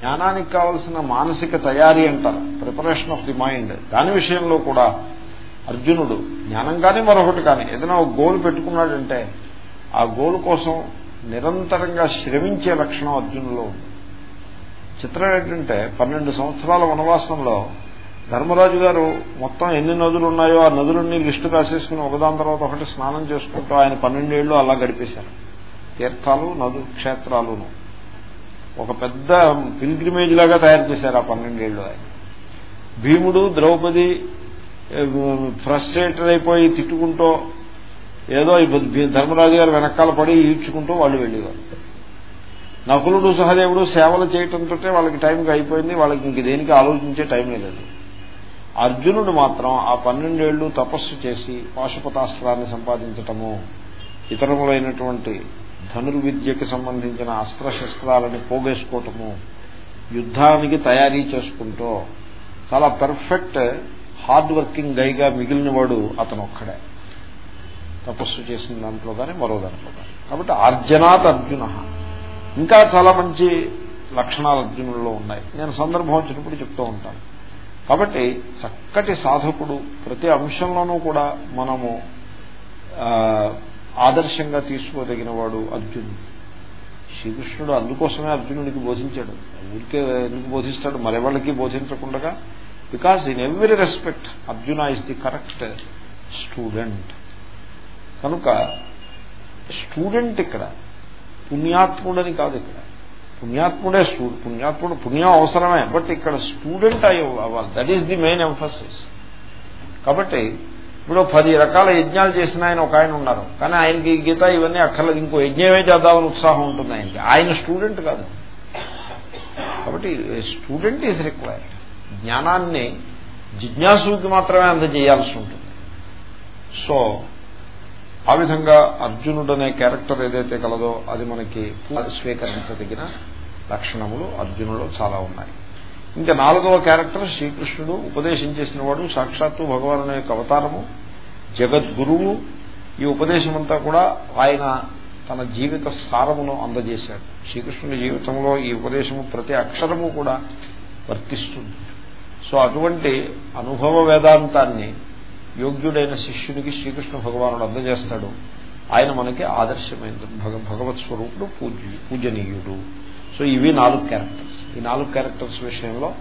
జ్ఞానానికి కావలసిన మానసిక తయారీ అంటారు. ప్రిపరేషన్ ఆఫ్ ది మైండ్ దాని విషయంలో కూడా అర్జునుడు జ్ఞానం కానీ మరొకటి కానీ ఏదైనా ఒక గోల్ పెట్టుకున్నాడంటే ఆ గోల్ కోసం నిరంతరంగా శ్రమించే లక్షణం అర్జునులో ఉంది. చిత్రం ఏంటంటే పన్నెండు సంవత్సరాల వనవాసంలో ధర్మరాజు గారు మొత్తం ఎన్ని నదులు ఉన్నాయో ఆ నదులన్నీ లిస్టు రాసేసుకుని ఒకదాని తర్వాత ఒకటి స్నానం చేసుకుంటూ ఆయన పన్నెండేళ్ళు అలా గడిపేశారు. తీర్థాలు నదు క్షేత్రాలును. ఒక పెద్ద పిల్గ్రిమేజ్ లాగా తయారు చేశారు ఆ పన్నెండేళ్ళు ఆయన. భీముడు ద్రౌపది ఫ్రస్ట్రేటెడ్ అయిపోయి తిట్టుకుంటూ ఏదో ధర్మరాజు గారు వెనకాల పడి ఈడ్చుకుంటూ వాళ్ళు వెళ్ళేవారు. నకులుడు సహదేవుడు సేవలు చేయటంతో వాళ్ళకి టైంకి అయిపోయింది వాళ్ళకి ఇంక దేనికి ఆలోచించే టైం లేదు. అర్జునుడు మాత్రం ఆ పన్నెండేళ్ళు తపస్సు చేసి పాశుపతాస్త్రాన్ని సంపాదించటము ఇతరములైనటువంటి ధనుర్విద్యకి సంబంధించిన అస్త్రశస్త్రాలని పోగేసుకోవటము యుద్ధానికి తయారీ చేసుకుంటూ చాలా పర్ఫెక్ట్ హార్డ్ వర్కింగ్ గైగా మిగిలిన వాడు అతను ఒక్కడే తపస్సు చేసిన దాంట్లో కానీ మరో దాంట్లో కానీ కాబట్టి అర్జునాత్ అర్జున. ఇంకా చాలా మంచి లక్షణాలు అర్జునుల్లో ఉన్నాయి. నేను సందర్భం వచ్చినప్పుడు చెప్తూ ఉంటాను. కాబట్టి చక్కటి సాధకుడు ప్రతి అంశంలోనూ కూడా మనము ఆదర్శంగా తీసుకోదగిన వాడు అర్జునుడు. శ్రీకృష్ణుడు అందుకోసమే అర్జునుడికి బోధించాడు. ఊరికే ఎందుకు బోధిస్తాడు? మరెవాళ్ళకి బోధించకుండా because in every respect Arjuna is the correct student కనుక స్టూడెంట్ ఇక్కడ. పుణ్యాత్ముడని కాదు ఇక్కడ. పుణ్యాత్ముడే పుణ్యాత్ముడు పుణ్యం అవసరమే. బట్ ఇక్కడ స్టూడెంట్ అయ్యి అవ్వాలి. That is the main emphasis కాబట్టి ఇప్పుడు పది రకాల యజ్ఞాలు చేసిన ఆయన ఒక ఆయన ఉన్నారు. కానీ ఆయనకి గీత ఇవన్నీ అక్కర్లేదు. ఇంకో యజ్ఞమే చేద్దామని ఉత్సాహం ఉంటుంది ఆయనకి. ఆయన స్టూడెంట్ కాదు. కాబట్టి స్టూడెంట్ ఈజ్ రిక్వైర్డ్. జ్ఞానాన్ని జిజ్ఞాసుకి మాత్రమే అందజేయాల్సి ఉంటుంది. సో ఆ విధంగా అర్జునుడు అనే క్యారెక్టర్ ఏదైతే కలదో అది మనకి స్వీకరించదగిన లక్షణములు అర్జునులో చాలా ఉన్నాయి. ఇంకా నాలుగవ క్యారెక్టర్ శ్రీకృష్ణుడు ఉపదేశం చేసిన వాడు సాక్షాత్తు భగవాను యొక్క అవతారము జగద్గురువు. ఈ ఉపదేశమంతా కూడా ఆయన తన జీవిత సారమును అందజేశాడు. శ్రీకృష్ణుడి జీవితంలో ఈ ఉపదేశము ప్రతి అక్షరము కూడా వర్తిస్తుంది. సో అటువంటి అనుభవ వేదాంతాన్ని యోగ్యుడైన శిష్యునికి శ్రీకృష్ణ భగవానుడు అందజేస్తాడు. ఆయన మనకి ఆదర్శమైన భగవత్ స్వరూపుడు పూజ పూజనీయుడు. సో ఇవి నాలుగు క్యారెక్టర్స్. ఈ నాలుగు క్యారెక్టర్స్ విషయంలో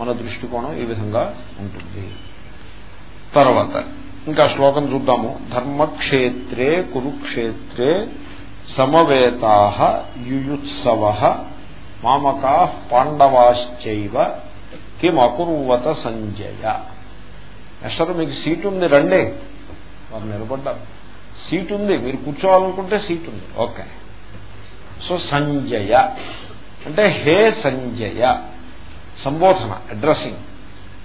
మన దృష్టికోణం ఈ విధంగా ఉంటుంది. తర్వాత ఇంకా శ్లోకం చూద్దాము. ధర్మక్షేత్రే కురుక్షేత్రే సమవేతా యుయుత్సవ మామకా పాండవాశ్చైవ కిం సంజయ. ఎస్టర్ మీకు సీట్ ఉంది రండి. వారు నిలబడ్డారు. సీట్ ఉంది మీరు కూర్చోవాలనుకుంటే సీట్ ఉంది ఓకే. సో సంజయ. అంటే హే సంజయ సంబోధన అడ్రస్సింగ్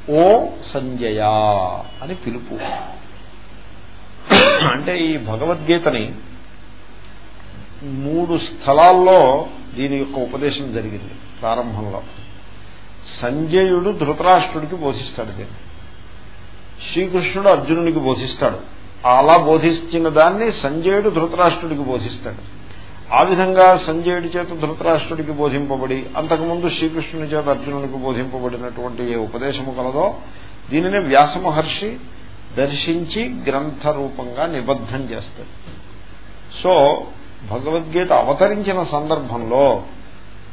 ఓ సంజయ అని పిలుపు. అంటే ఈ భగవద్గీతని మూడు స్థలాల్లో దీని యొక్క ఉపదేశం జరిగింది ప్రారంభంలో. సంజయుడు ధృతరాష్ట్రుడికి బోధిస్తాడు దీన్ని. శ్రీకృష్ణుడు అర్జునుడికి బోధిస్తాడు. అలా బోధించిన దాన్ని సంజయుడు ధృతరాష్ట్రుడికి బోధిస్తాడు. ఆ విధంగా సంజయుడి చేత ధృతరాష్ట్రుడికి బోధింపబడి అంతకుముందు శ్రీకృష్ణుని చేత అర్జునుడికి బోధింపబడినటువంటి ఏ ఉపదేశము కలదో దీనిని వ్యాస మహర్షి దర్శించి గ్రంథ రూపంగా నిబద్ధం చేస్తాడు. సో భగవద్గీత అవతరించిన సందర్భంలో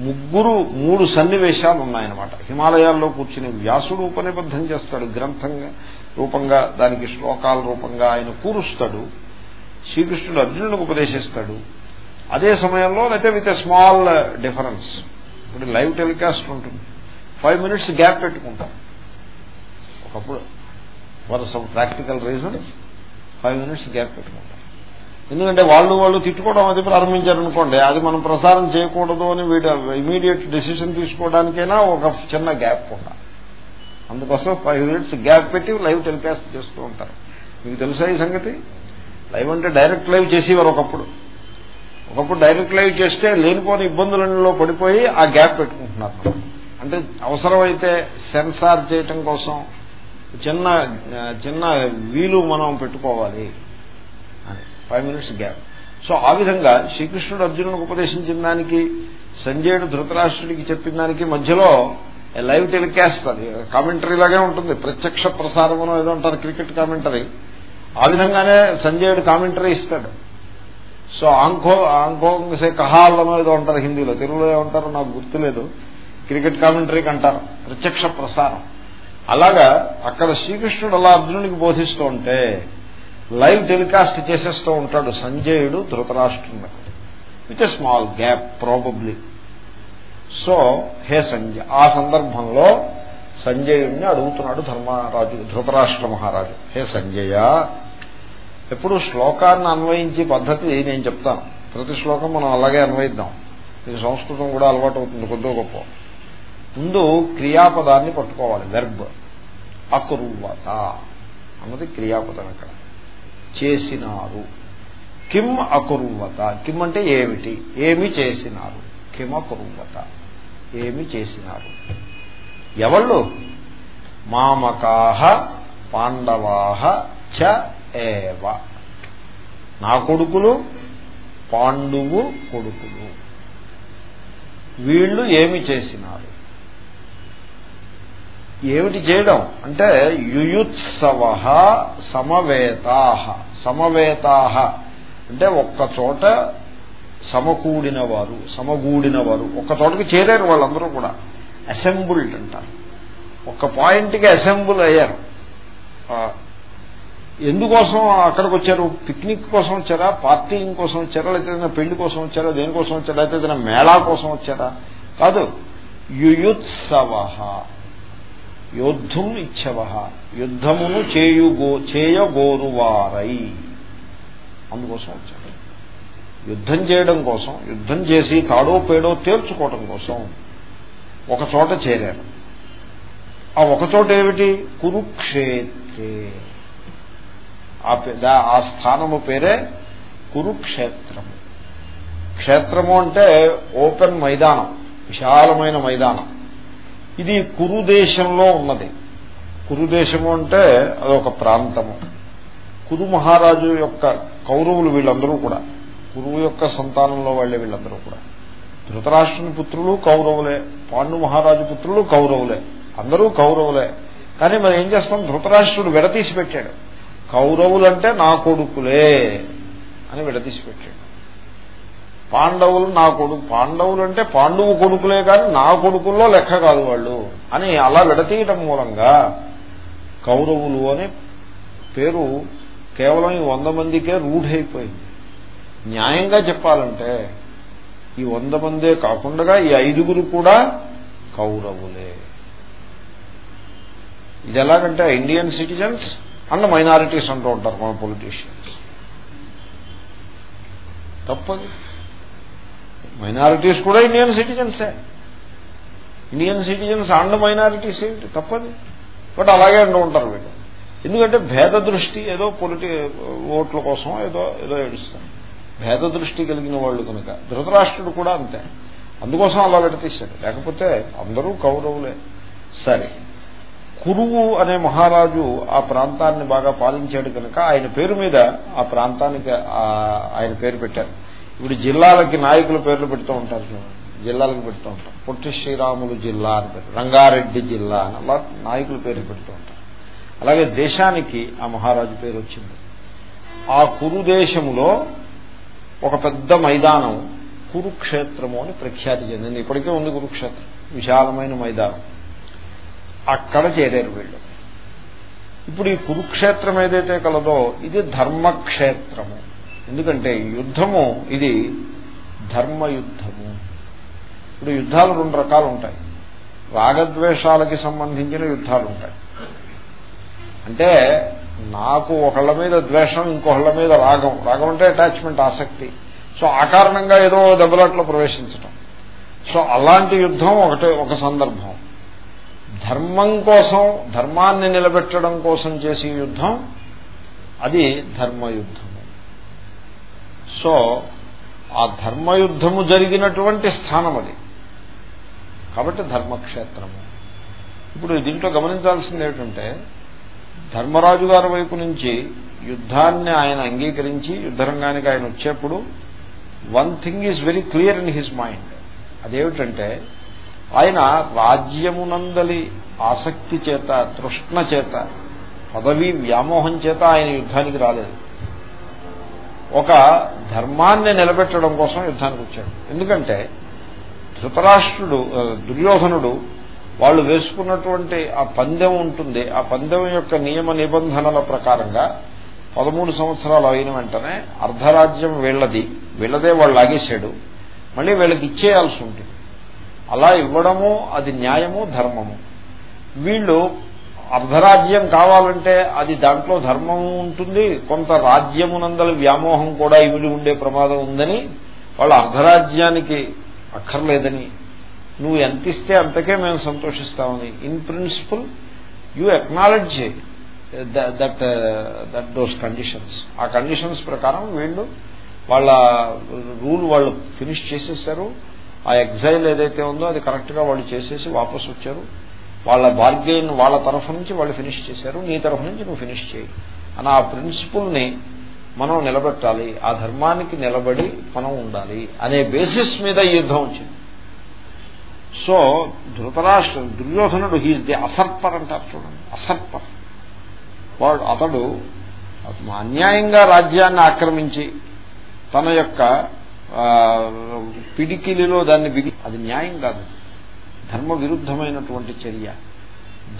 ముగ్గురు మూడు సన్నివేశాలు ఉన్నాయన్నమాట హిమాలయాల్లో కూర్చుని వ్యాసుడు ఉపనిబద్ధం చేస్తాడు గ్రంథంగా రూపంగా దానికి శ్లోకాల రూపంగా ఆయన కూరుస్తాడు శ్రీకృష్ణుడు అర్జునుడికి ఉపదేశిస్తాడు అదే సమయంలో అయితే విత్ ఎ స్మాల్ డిఫరెన్స్ ఇప్పుడు లైవ్ టెలికాస్ట్ ఉంటుంది. ఫైవ్ మినిట్స్ గ్యాప్ పెట్టుకుంటాం. ఒకప్పుడు for some practical reason five minutes gap పెట్టుకుంటాం. ఎందుకంటే వాళ్ళు వాళ్ళు తిట్టుకోవడం అది ప్రారంభించారనుకోండి అది మనం ప్రసారం చేయకూడదు అని వీడు ఇమీడియట్ డెసిషన్ తీసుకోవడానికైనా ఒక చిన్న గ్యాప్ ఉండాలి. అందుకోసం ఫైవ్ మినిట్స్ గ్యాప్ పెట్టి లైవ్ టెలికాస్ట్ చేస్తూ ఉంటారు. మీకు తెలుసా ఈ సంగతి? లైవ్ అంటే డైరెక్ట్ లైవ్ చేసేవారు ఒకప్పుడు. ఒకప్పుడు డైరెక్ట్ లైవ్ చేస్తే లేనిపోని ఇబ్బందులలో పడిపోయి ఆ గ్యాప్ పెట్టుకుంటున్నారు. అంటే అవసరమైతే సెన్సార్ చేయటం కోసం చిన్న చిన్న వీలు మనం పెట్టుకోవాలి. Five minutes gap. సో ఆ విధంగా శ్రీకృష్ణుడు అర్జునుడికి ఉపదేశించిన దానికి సంజయుడు ధృతరాష్ట్రుడికి చెప్పిన దానికి మధ్యలో లైవ్ టెలికాస్ట్ అది కామెంటరీ లాగే ఉంటుంది. ప్రత్యక్ష ప్రసారం ఏదో అంటారు క్రికెట్ కామెంటరీ. ఆ విధంగానే సంజయుడు కామెంటరీ ఇస్తాడు. సో ఆంఖో ఆంఖో సే కహాలనో ఏదో అంటారు హిందీలో. తెలుగులో ఏమంటారో నాకు గుర్తులేదు. క్రికెట్ కామెంటరీకి అంటారు ప్రత్యక్ష ప్రసారం. అలాగా అక్కడ శ్రీకృష్ణుడు అలా అర్జునుడికి బోధిస్తూ ఉంటే లైవ్ టెలికాస్ట్ చేసేస్తూ ఉంటాడు సంజయుడు ధృతరాష్ట్రుడు with a small gap probably so hey Sanjay ఆ సందర్భంలో సంజయుడిని అడుగుతున్నాడు ధర్మరాజు ధృతరాష్ట్ర మహారాజు. హే సంజయ ఎప్పుడు శ్లోకాన్ని అన్వయించే పద్ధతి నేను చెప్తాను. ప్రతి శ్లోకం మనం అలాగే అన్వయిద్దాం. మీకు సంస్కృతం కూడా అలవాటు అవుతుంది కొద్దో గొప్ప. ముందు క్రియాపదాన్ని పట్టుకోవాలి వెర్బ్ అకురువత. అన్నది క్రియాపదం ఇక్కడ. చేసినారు. కిమ్ అకురువత. కిమ్ అంటే ఏమిటి? ఏమి చేసినారు? కిమ్ అకురువత. ఏమి చేసినారు? ఎవళ్ళు? మామకాహ పాండవాహ చ ఏవ. నా కొడుకులు పాండువు కొడుకులు. వీళ్ళు ఏమి చేసినారు? ఏమిటి చేయడం? అంటే యుయుత్సవ సమవేతాహ సమవేతాహ అంటే ఒక్క చోట సమకూడిన వారు సమగూడిన వారు ఒక్క చోటకి చేరారు వాళ్ళందరూ కూడా. అసెంబుల్డ్ అంటారు. ఒక పాయింట్కి అసెంబుల్ అయ్యారు. ఎందుకోసం అక్కడికి వచ్చారు? పిక్నిక్ కోసం వచ్చారా? పార్టీయింగ్ కోసం వచ్చారా? లేకపోతే ఏదైనా పెళ్ళి కోసం వచ్చారా? దేనికోసం వచ్చారా? లేకపోతే ఏదైనా మేళా కోసం వచ్చారా? కాదు. యుయుత్సవ. యోద్ధుం ఇచ్చవ. యుద్ధమును చేయుగో చేయగోరువారై. అందుకోసం వచ్చారు. యుద్ధం చేయడం కోసం యుద్ధం చేసి కాడో పేడో తేల్చుకోవడం కోసం ఒక చోట చేరారు. ఆ ఒక చోట ఏమిటి? కురుక్షేత్రే. ఆ స్థానము పేరే కురుక్షేత్రము. క్షేత్రము అంటే ఓపెన్ మైదానం విశాలమైన మైదానం. ఇది కురుదేశంలో ఉన్నది. కురుదేశము అంటే అదొక ప్రాంతము. కురు మహారాజు యొక్క కౌరవులు వీళ్ళందరూ కూడా కురువు యొక్క సంతానంలో వాళ్ళే వీళ్ళందరూ కూడా. ధృతరాష్ట్రుని పుత్రులు కౌరవులే పాండు మహారాజు పుత్రులు కౌరవులే అందరూ కౌరవులే. కానీ మనం ఏం చేస్తాం? ధృతరాష్ట్రుడు విడతీసి పెట్టాడు. కౌరవులంటే నా కొడుకులే అని విడతీసి పెట్టాడు పాండవులు నా కొడుకు పాండవులు అంటే పాండవు కొడుకులే కానీ నా కొడుకుల్లో లెక్క కాదు వాళ్ళు అని అలా విడతీయటం మూలంగా కౌరవులు అనే పేరు కేవలం ఈ వంద మందికే రూఢైపోయింది. న్యాయంగా చెప్పాలంటే ఈ వంద మందే కాకుండా ఈ ఐదుగురు కూడా కౌరవులే. ఇది ఎలాగంటే ఇండియన్ సిటిజన్స్ అండ్ మైనారిటీస్ అంటూ ఉంటారు మన పొలిటీషియన్స్ తప్పదు. మైనారిటీస్ కూడా ఇండియన్ సిటిజన్సే ఇండియన్ సిటిజన్స్ అండ్ మైనారిటీస్ ఏంటి? తప్పదు. బట్ అలాగే అంటూ ఉంటారు వీళ్ళు. ఎందుకంటే భేద దృష్టి ఏదో పొలిటి ఓట్ల కోసం ఏదో ఏదో ఏడుస్తారు భేద దృష్టి కలిగిన వాళ్ళు కనుక ధృతరాష్ట్రుడు కూడా అంతే. అందుకోసం అలా విడతీశాడు లేకపోతే అందరూ కౌరవులే. సరే. కురువు అనే మహారాజు ఆ ప్రాంతాన్ని బాగా పాలించాడు కనుక ఆయన పేరు మీద ఆ ప్రాంతానికి ఆయన పేరు పెట్టారు. ఇప్పుడు జిల్లాలకి నాయకుల పేర్లు పెడుతూ ఉంటారు జిల్లాలకు పెడుతూ ఉంటారు. పొట్టి శ్రీరాములు జిల్లా అని పేరు రంగారెడ్డి జిల్లా అని అలా నాయకుల పేర్లు పెడుతూ ఉంటారు. అలాగే దేశానికి ఆ మహారాజు పేరు వచ్చింది. ఆ కురు దేశములో ఒక పెద్ద మైదానం కురుక్షేత్రము అని ప్రఖ్యాతి చెందింది. ఇప్పటికే ఉంది కురుక్షేత్రం. విశాలమైన మైదానం. అక్కడ చేరారు వీళ్ళు. ఇప్పుడు ఈ కురుక్షేత్రం ఏదైతే కలదో ఇది ధర్మక్షేత్రము. ఎందుకంటే యుద్ధము ఇది ధర్మయుద్ధము. ఇప్పుడు యుద్ధాలు రెండు రకాలు ఉంటాయి రాగద్వేషాలకి సంబంధించిన యుద్ధాలు ఉంటాయి అంటే నాకు ఒకళ్ళ మీద ద్వేషం ఇంకొకళ్ళ మీద రాగం. రాగం అంటే అటాచ్మెంట్ ఆసక్తి. సో ఆ కారణంగా ఏదో దెబ్బలాట్లో ప్రవేశించటం. సో అలాంటి యుద్ధం ఒకటే ఒక సందర్భం. ధర్మం కోసం ధర్మాన్ని నిలబెట్టడం కోసం చేసే యుద్ధం అది ధర్మయుద్ధము. సో ఆ ధర్మయుద్ధము జరిగినటువంటి స్థానం అది. కాబట్టి ధర్మక్షేత్రము. ఇప్పుడు దీంట్లో గమనించాల్సింది ఏమిటంటే ధర్మరాజు గారి వైపు నుంచి యుద్ధాన్ని ఆయన అంగీకరించి యుద్ధరంగానికి ఆయన వచ్చేప్పుడు one thing is very clear in his mind అదేమిటంటే ఆయన రాజ్యమునందలి ఆసక్తి చేత తృష్ణ చేత పదవీ వ్యామోహం చేత ఆయన యుద్ధానికి రాలేదు. ఒక ధర్మాన్ని నిలబెట్టడం కోసం యుద్ధానికి వచ్చాడు. ఎందుకంటే ధృతరాష్ట్రుడు దుర్యోధనుడు వాళ్ళు వేసుకున్నటువంటి ఆ పందెం ఉంటుంది. ఆ పందెం యొక్క నియమ నిబంధనల ప్రకారంగా పదమూడు సంవత్సరాలు అయిన వెంటనే అర్ధరాజ్యం వీళ్ళది. వీళ్ళదే వాళ్ళు లాగేశాడు. మళ్ళీ వీళ్ళకి ఇచ్చేయాల్సి ఉంటుంది. అలా ఇవ్వడము అది న్యాయము ధర్మము. వీళ్ళు అర్ధరాజ్యం కావాలంటే అది దాంట్లో ధర్మము ఉంటుంది కొంత రాజ్యమునందల వ్యామోహం కూడా ఇమిడి ఉండే ప్రమాదం ఉందని వాళ్ళు అర్ధరాజ్యానికి అక్కర్లేదని. నువ్వు ఎంత ఇస్తే అంతకే మేము సంతోషిస్తామని. In principle you acknowledge that that those conditions ఆ కండిషన్స్ ప్రకారం వీళ్ళు వాళ్ళ రూల్ వాళ్ళు ఫినిష్ చేసేసారు. ఆ ఎగ్జైల్ ఏదైతే ఉందో అది కరెక్ట్గా వాళ్ళు చేసేసి వాపస్ వచ్చారు. వాళ్ళ బార్గెయిన్ వాళ్ళ తరఫు నుంచి వాళ్ళు ఫినిష్ చేశారు. నీ తరఫు నుంచి నువ్వు ఫినిష్ చేయి. అని ఆ ప్రిన్సిపుల్ని మనం నిలబెట్టాలి. ఆ ధర్మానికి నిలబడి మనం ఉండాలి అనే బేసిస్ మీద ఈ యుద్ధం వచ్చింది. సో ధృతరాష్ట్ర దుర్యోధనుడు హీజ్ ది అసర్పర్ అంటారు చూడండి. అసర్పర్ వాడు అతడు అన్యాయంగా రాజ్యాన్ని ఆక్రమించి తన యొక్క పిడికిలిలో దాన్ని బిగి అది న్యాయం కాదు. ధర్మ విరుద్ధమైనటువంటి చర్య.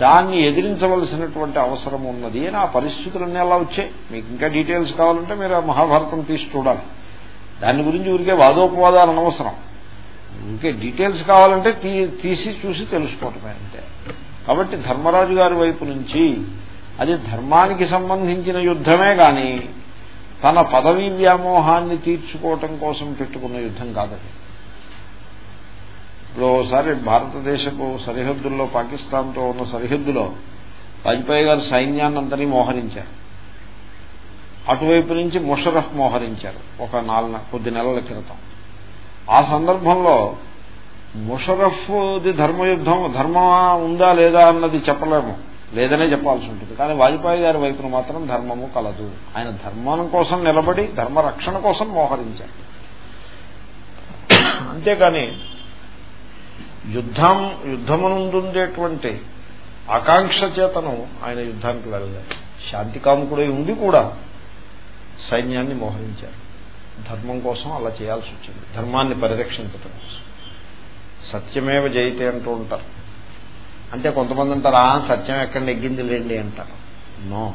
దాన్ని ఎదిరించవలసినటువంటి అవసరం ఉన్నది. అని ఆ పరిస్థితులన్నీ అలా వచ్చాయి. మీకు ఇంకా డీటెయిల్స్ కావాలంటే మీరు ఆ మహాభారతం తీసి చూడాలి. దాని గురించి ఊరికే వాదోపవాదాలు అనవసరం. ఇంకే డీటెయిల్స్ కావాలంటే తీసి చూసి తెలుసుకోవటమే అంతే. కాబట్టి ధర్మరాజు గారి వైపు నుంచి అది ధర్మానికి సంబంధించిన యుద్ధమే కానీ తన పదవీ వ్యామోహాన్ని తీర్చుకోవటం కోసం పెట్టుకున్న యుద్ధం కాదది ఇప్పుడు ఒకసారి భారతదేశపు సరిహద్దుల్లో పాకిస్తాన్తో ఉన్న సరిహద్దులో వాజ్పేయి గారు సైన్యాన్నంతని మోహరించారు. అటువైపు నుంచి ముషరఫ్ మోహరించారు ఒక నాలుగు కొద్ది నెలల క్రితం. ఆ సందర్భంలో ముషరఫ్ది ధర్మయుద్ధం ధర్మ ఉందా లేదా అన్నది చెప్పలేము. లేదనే చెప్పాల్సి ఉంటుంది. కానీ వాజ్పేయి గారి వైపున మాత్రం ధర్మము కలదు. ఆయన ధర్మం కోసం నిలబడి ధర్మ రక్షణ కోసం మోహరించారు. అంతేకాని యుద్ధం యుద్ధమునందుండేటువంటి ఆకాంక్ష చేతను ఆయన యుద్ధానికి వెళ్ళలేదు. శాంతి కాముకుడై ఉండి కూడా సైన్యాన్ని మోహరించారు. ధర్మం కోసం అలా చేయాల్సి వచ్చింది. ధర్మాన్ని పరిరక్షించటం కోసం. సత్యమేవ జయితే అంటూ ఉంటారు. అంటే కొంతమంది అంటారు ఆ సత్యం ఎక్కడ నెగ్గింది లేండి అంటారు. నో.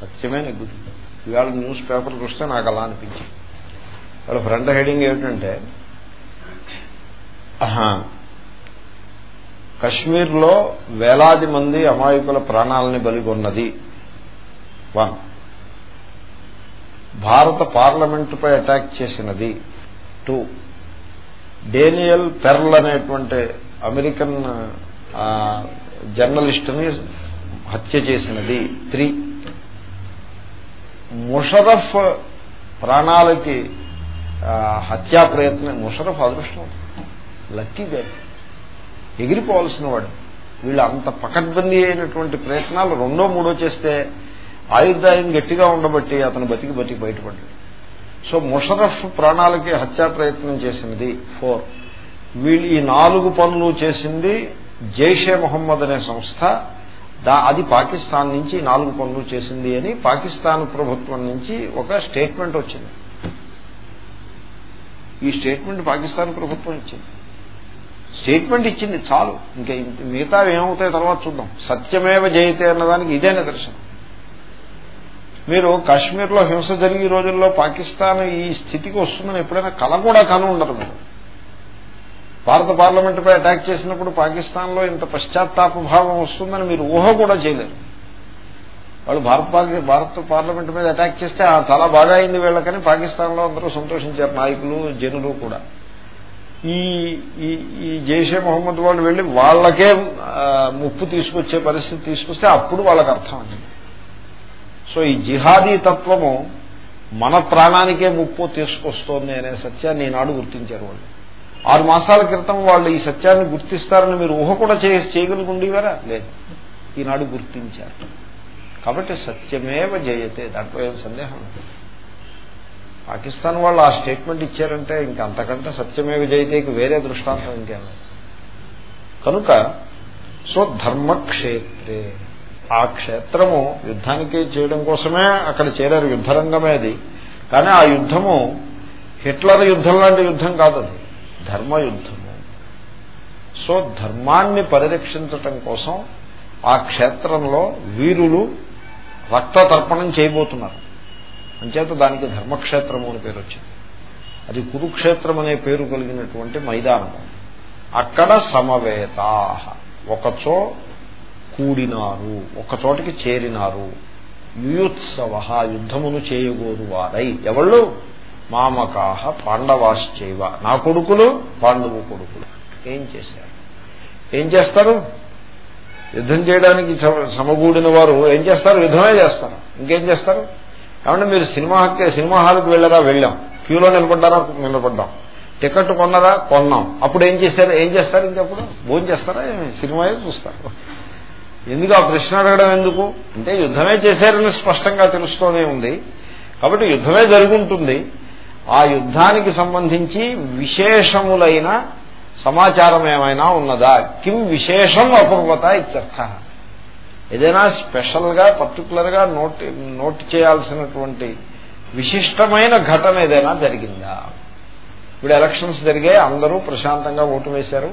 సత్యమే నెగ్గుతుంది. ఇవాళ న్యూస్ పేపర్ చూస్తే నాకు అలా అనిపించింది. వాళ్ళ ఫ్రంట్ హెడింగ్ ఏమిటంటే కశ్మీర్లో వేలాది మంది అమాయకుల ప్రాణాలని బలిగొన్నది. వన్. భారత పార్లమెంటుపై అటాక్ చేసినది. టూ. డేనియల్ పెర్ల్ అనేటువంటి అమెరికన్ జర్నలిస్టుని హత్య చేసినది. త్రీ. ముషరఫ్ ప్రాణాలకి హత్యా ప్రయత్నం ముషరఫ్ అదృష్టం. లక్కీ డే ఎగిరిపోవాల్సిన వాడు. వీళ్ళు అంత పకడ్బందీ అయినటువంటి ప్రయత్నాలు రెండో మూడో చేస్తే ఆయుర్దాయం గట్టిగా ఉండబట్టి అతను బతికి బతికి బయటపడ్డాడు. సో ముషరఫ్ ప్రాణాలకి హత్యా ప్రయత్నం చేసినది. ఫోర్. వీళ్ళు ఈ నాలుగు పనులు చేసింది జైషే మొహమ్మద్ అనే సంస్థ అది పాకిస్తాన్ నుంచి నాలుగు పనులు చేసింది అని పాకిస్తాన్ ప్రభుత్వం నుంచి ఒక స్టేట్మెంట్ వచ్చింది. ఈ స్టేట్మెంట్ పాకిస్తాన్ ప్రభుత్వం ఇచ్చింది. స్టేట్మెంట్ ఇచ్చింది చాలు. ఇంకా మిగతా ఏమవుతాయి తర్వాత చూద్దాం. సత్యమేవ జయితే అన్నదానికి ఇదే నిదర్శనం. మీరు కాశ్మీర్లో హింస జరిగే రోజుల్లో పాకిస్తాన్ ఈ స్థితికి వస్తుందని ఎప్పుడైనా కల కూడా కనుండరు మీరు. భారత పార్లమెంటుపై అటాక్ చేసినప్పుడు పాకిస్తాన్లో ఇంత పశ్చాత్తాప భావం వస్తుందని మీరు ఊహ కూడా చేయలేరు. వాళ్ళు భారత భారత పార్లమెంట్ మీద అటాక్ చేస్తే చాలా బాగా అయింది వీళ్ళకని పాకిస్తాన్లో అందరూ సంతోషించారు నాయకులు జనులు కూడా. ఈ ఈ జైషే మొహమ్మద్ వాళ్ళు వెళ్ళి వాళ్ళకే ముప్పు తీసుకొచ్చే పరిస్థితి తీసుకొస్తే అప్పుడు వాళ్ళకి అర్థం సో ఈ జిహాదీ తత్వము మన ప్రాణానికే ముప్పు తీసుకొస్తోంది అనే సత్యాన్ని ఈనాడు గుర్తించారు వాళ్ళు. ఆరు మాసాల క్రితం వాళ్ళు ఈ సత్యాన్ని గుర్తిస్తారని మీరు ఊహ కూడా చేయగలుగుండేవారా? లేదు. ఈనాడు గుర్తించారు. కాబట్టి సత్యమేవ జయతే దాంట్లో ఏం సందేహం పాకిస్తాన్ వాళ్ళు ఆ స్టేట్మెంట్ ఇచ్చారంటే ఇంక అంతకంటే సత్యమేవ జయతేకి వేరే దృష్టాంతం ఇంకేమో కనుక సో ధర్మక్షేత్రే ఆ క్షేత్రము యుద్ధానికి చేయడం కోసమే అక్కడ చేరారు యుద్ధరంగమే అది కానీ ఆ యుద్ధము హిట్లర్ యుద్ధం లాంటి యుద్ధం కాదు అది. ధర్మయుద్ధము. సో ధర్మాన్ని పరిరక్షించటం కోసం ఆ క్షేత్రంలో వీరులు రక్త తర్పణం చేయబోతున్నారు. అంచేత దానికి ధర్మక్షేత్రము అని పేరు వచ్చింది. అది కురుక్షేత్రం అనే పేరు కలిగినటువంటి మైదానము. అక్కడ సమవేతా ఒకచో కూడినారు ఒకచోటికి చేరినారు. యుయుత్సవ యుద్ధమును చేయగోరు వారై. ఎవళ్ళు? మామకాహ పాండవాశ్చైవ. నా కొడుకులు పాండవు కొడుకులు. ఏం చేశారు? ఏం చేస్తారు? యుద్ధం చేయడానికి సమగూడిన వారు ఏం చేస్తారు? యుద్ధమే చేస్తారు. ఇంకేం చేస్తారు? ఏమంటే మీరు సినిమా సినిమా హాల్కి వెళ్ళరా? వెళ్ళాం. క్యూలో నిలబడ్డారా? నిలబడ్డాం. టికెట్ కొన్నారా? కొన్నాం. అప్పుడు ఏం చేశారు? ఏం చేస్తారు ఇంకప్పుడు భోజనం చేస్తారా? సినిమా చూస్తారు. ఎందుకు ఆ ప్రశ్న అడగడం ఎందుకు? అంటే యుద్ధమే చేశారని స్పష్టంగా తెలుస్తూనే ఉంది. కాబట్టి యుద్ధమే జరుగుంటుంది. ఆ యుద్ధానికి సంబంధించి విశేషములైన సమాచారం ఏమైనా ఉన్నదా? కిం విశేషం అపూర్వత ఇత్యర్థ. ఏదైనా స్పెషల్గా పర్టికులర్గా నోట్ నోట్ చేయాల్సినటువంటి విశిష్టమైన ఘటన ఏదైనా జరిగిందా? ఇప్పుడు ఎలక్షన్స్ జరిగాయి అందరూ ప్రశాంతంగా ఓటు వేశారు.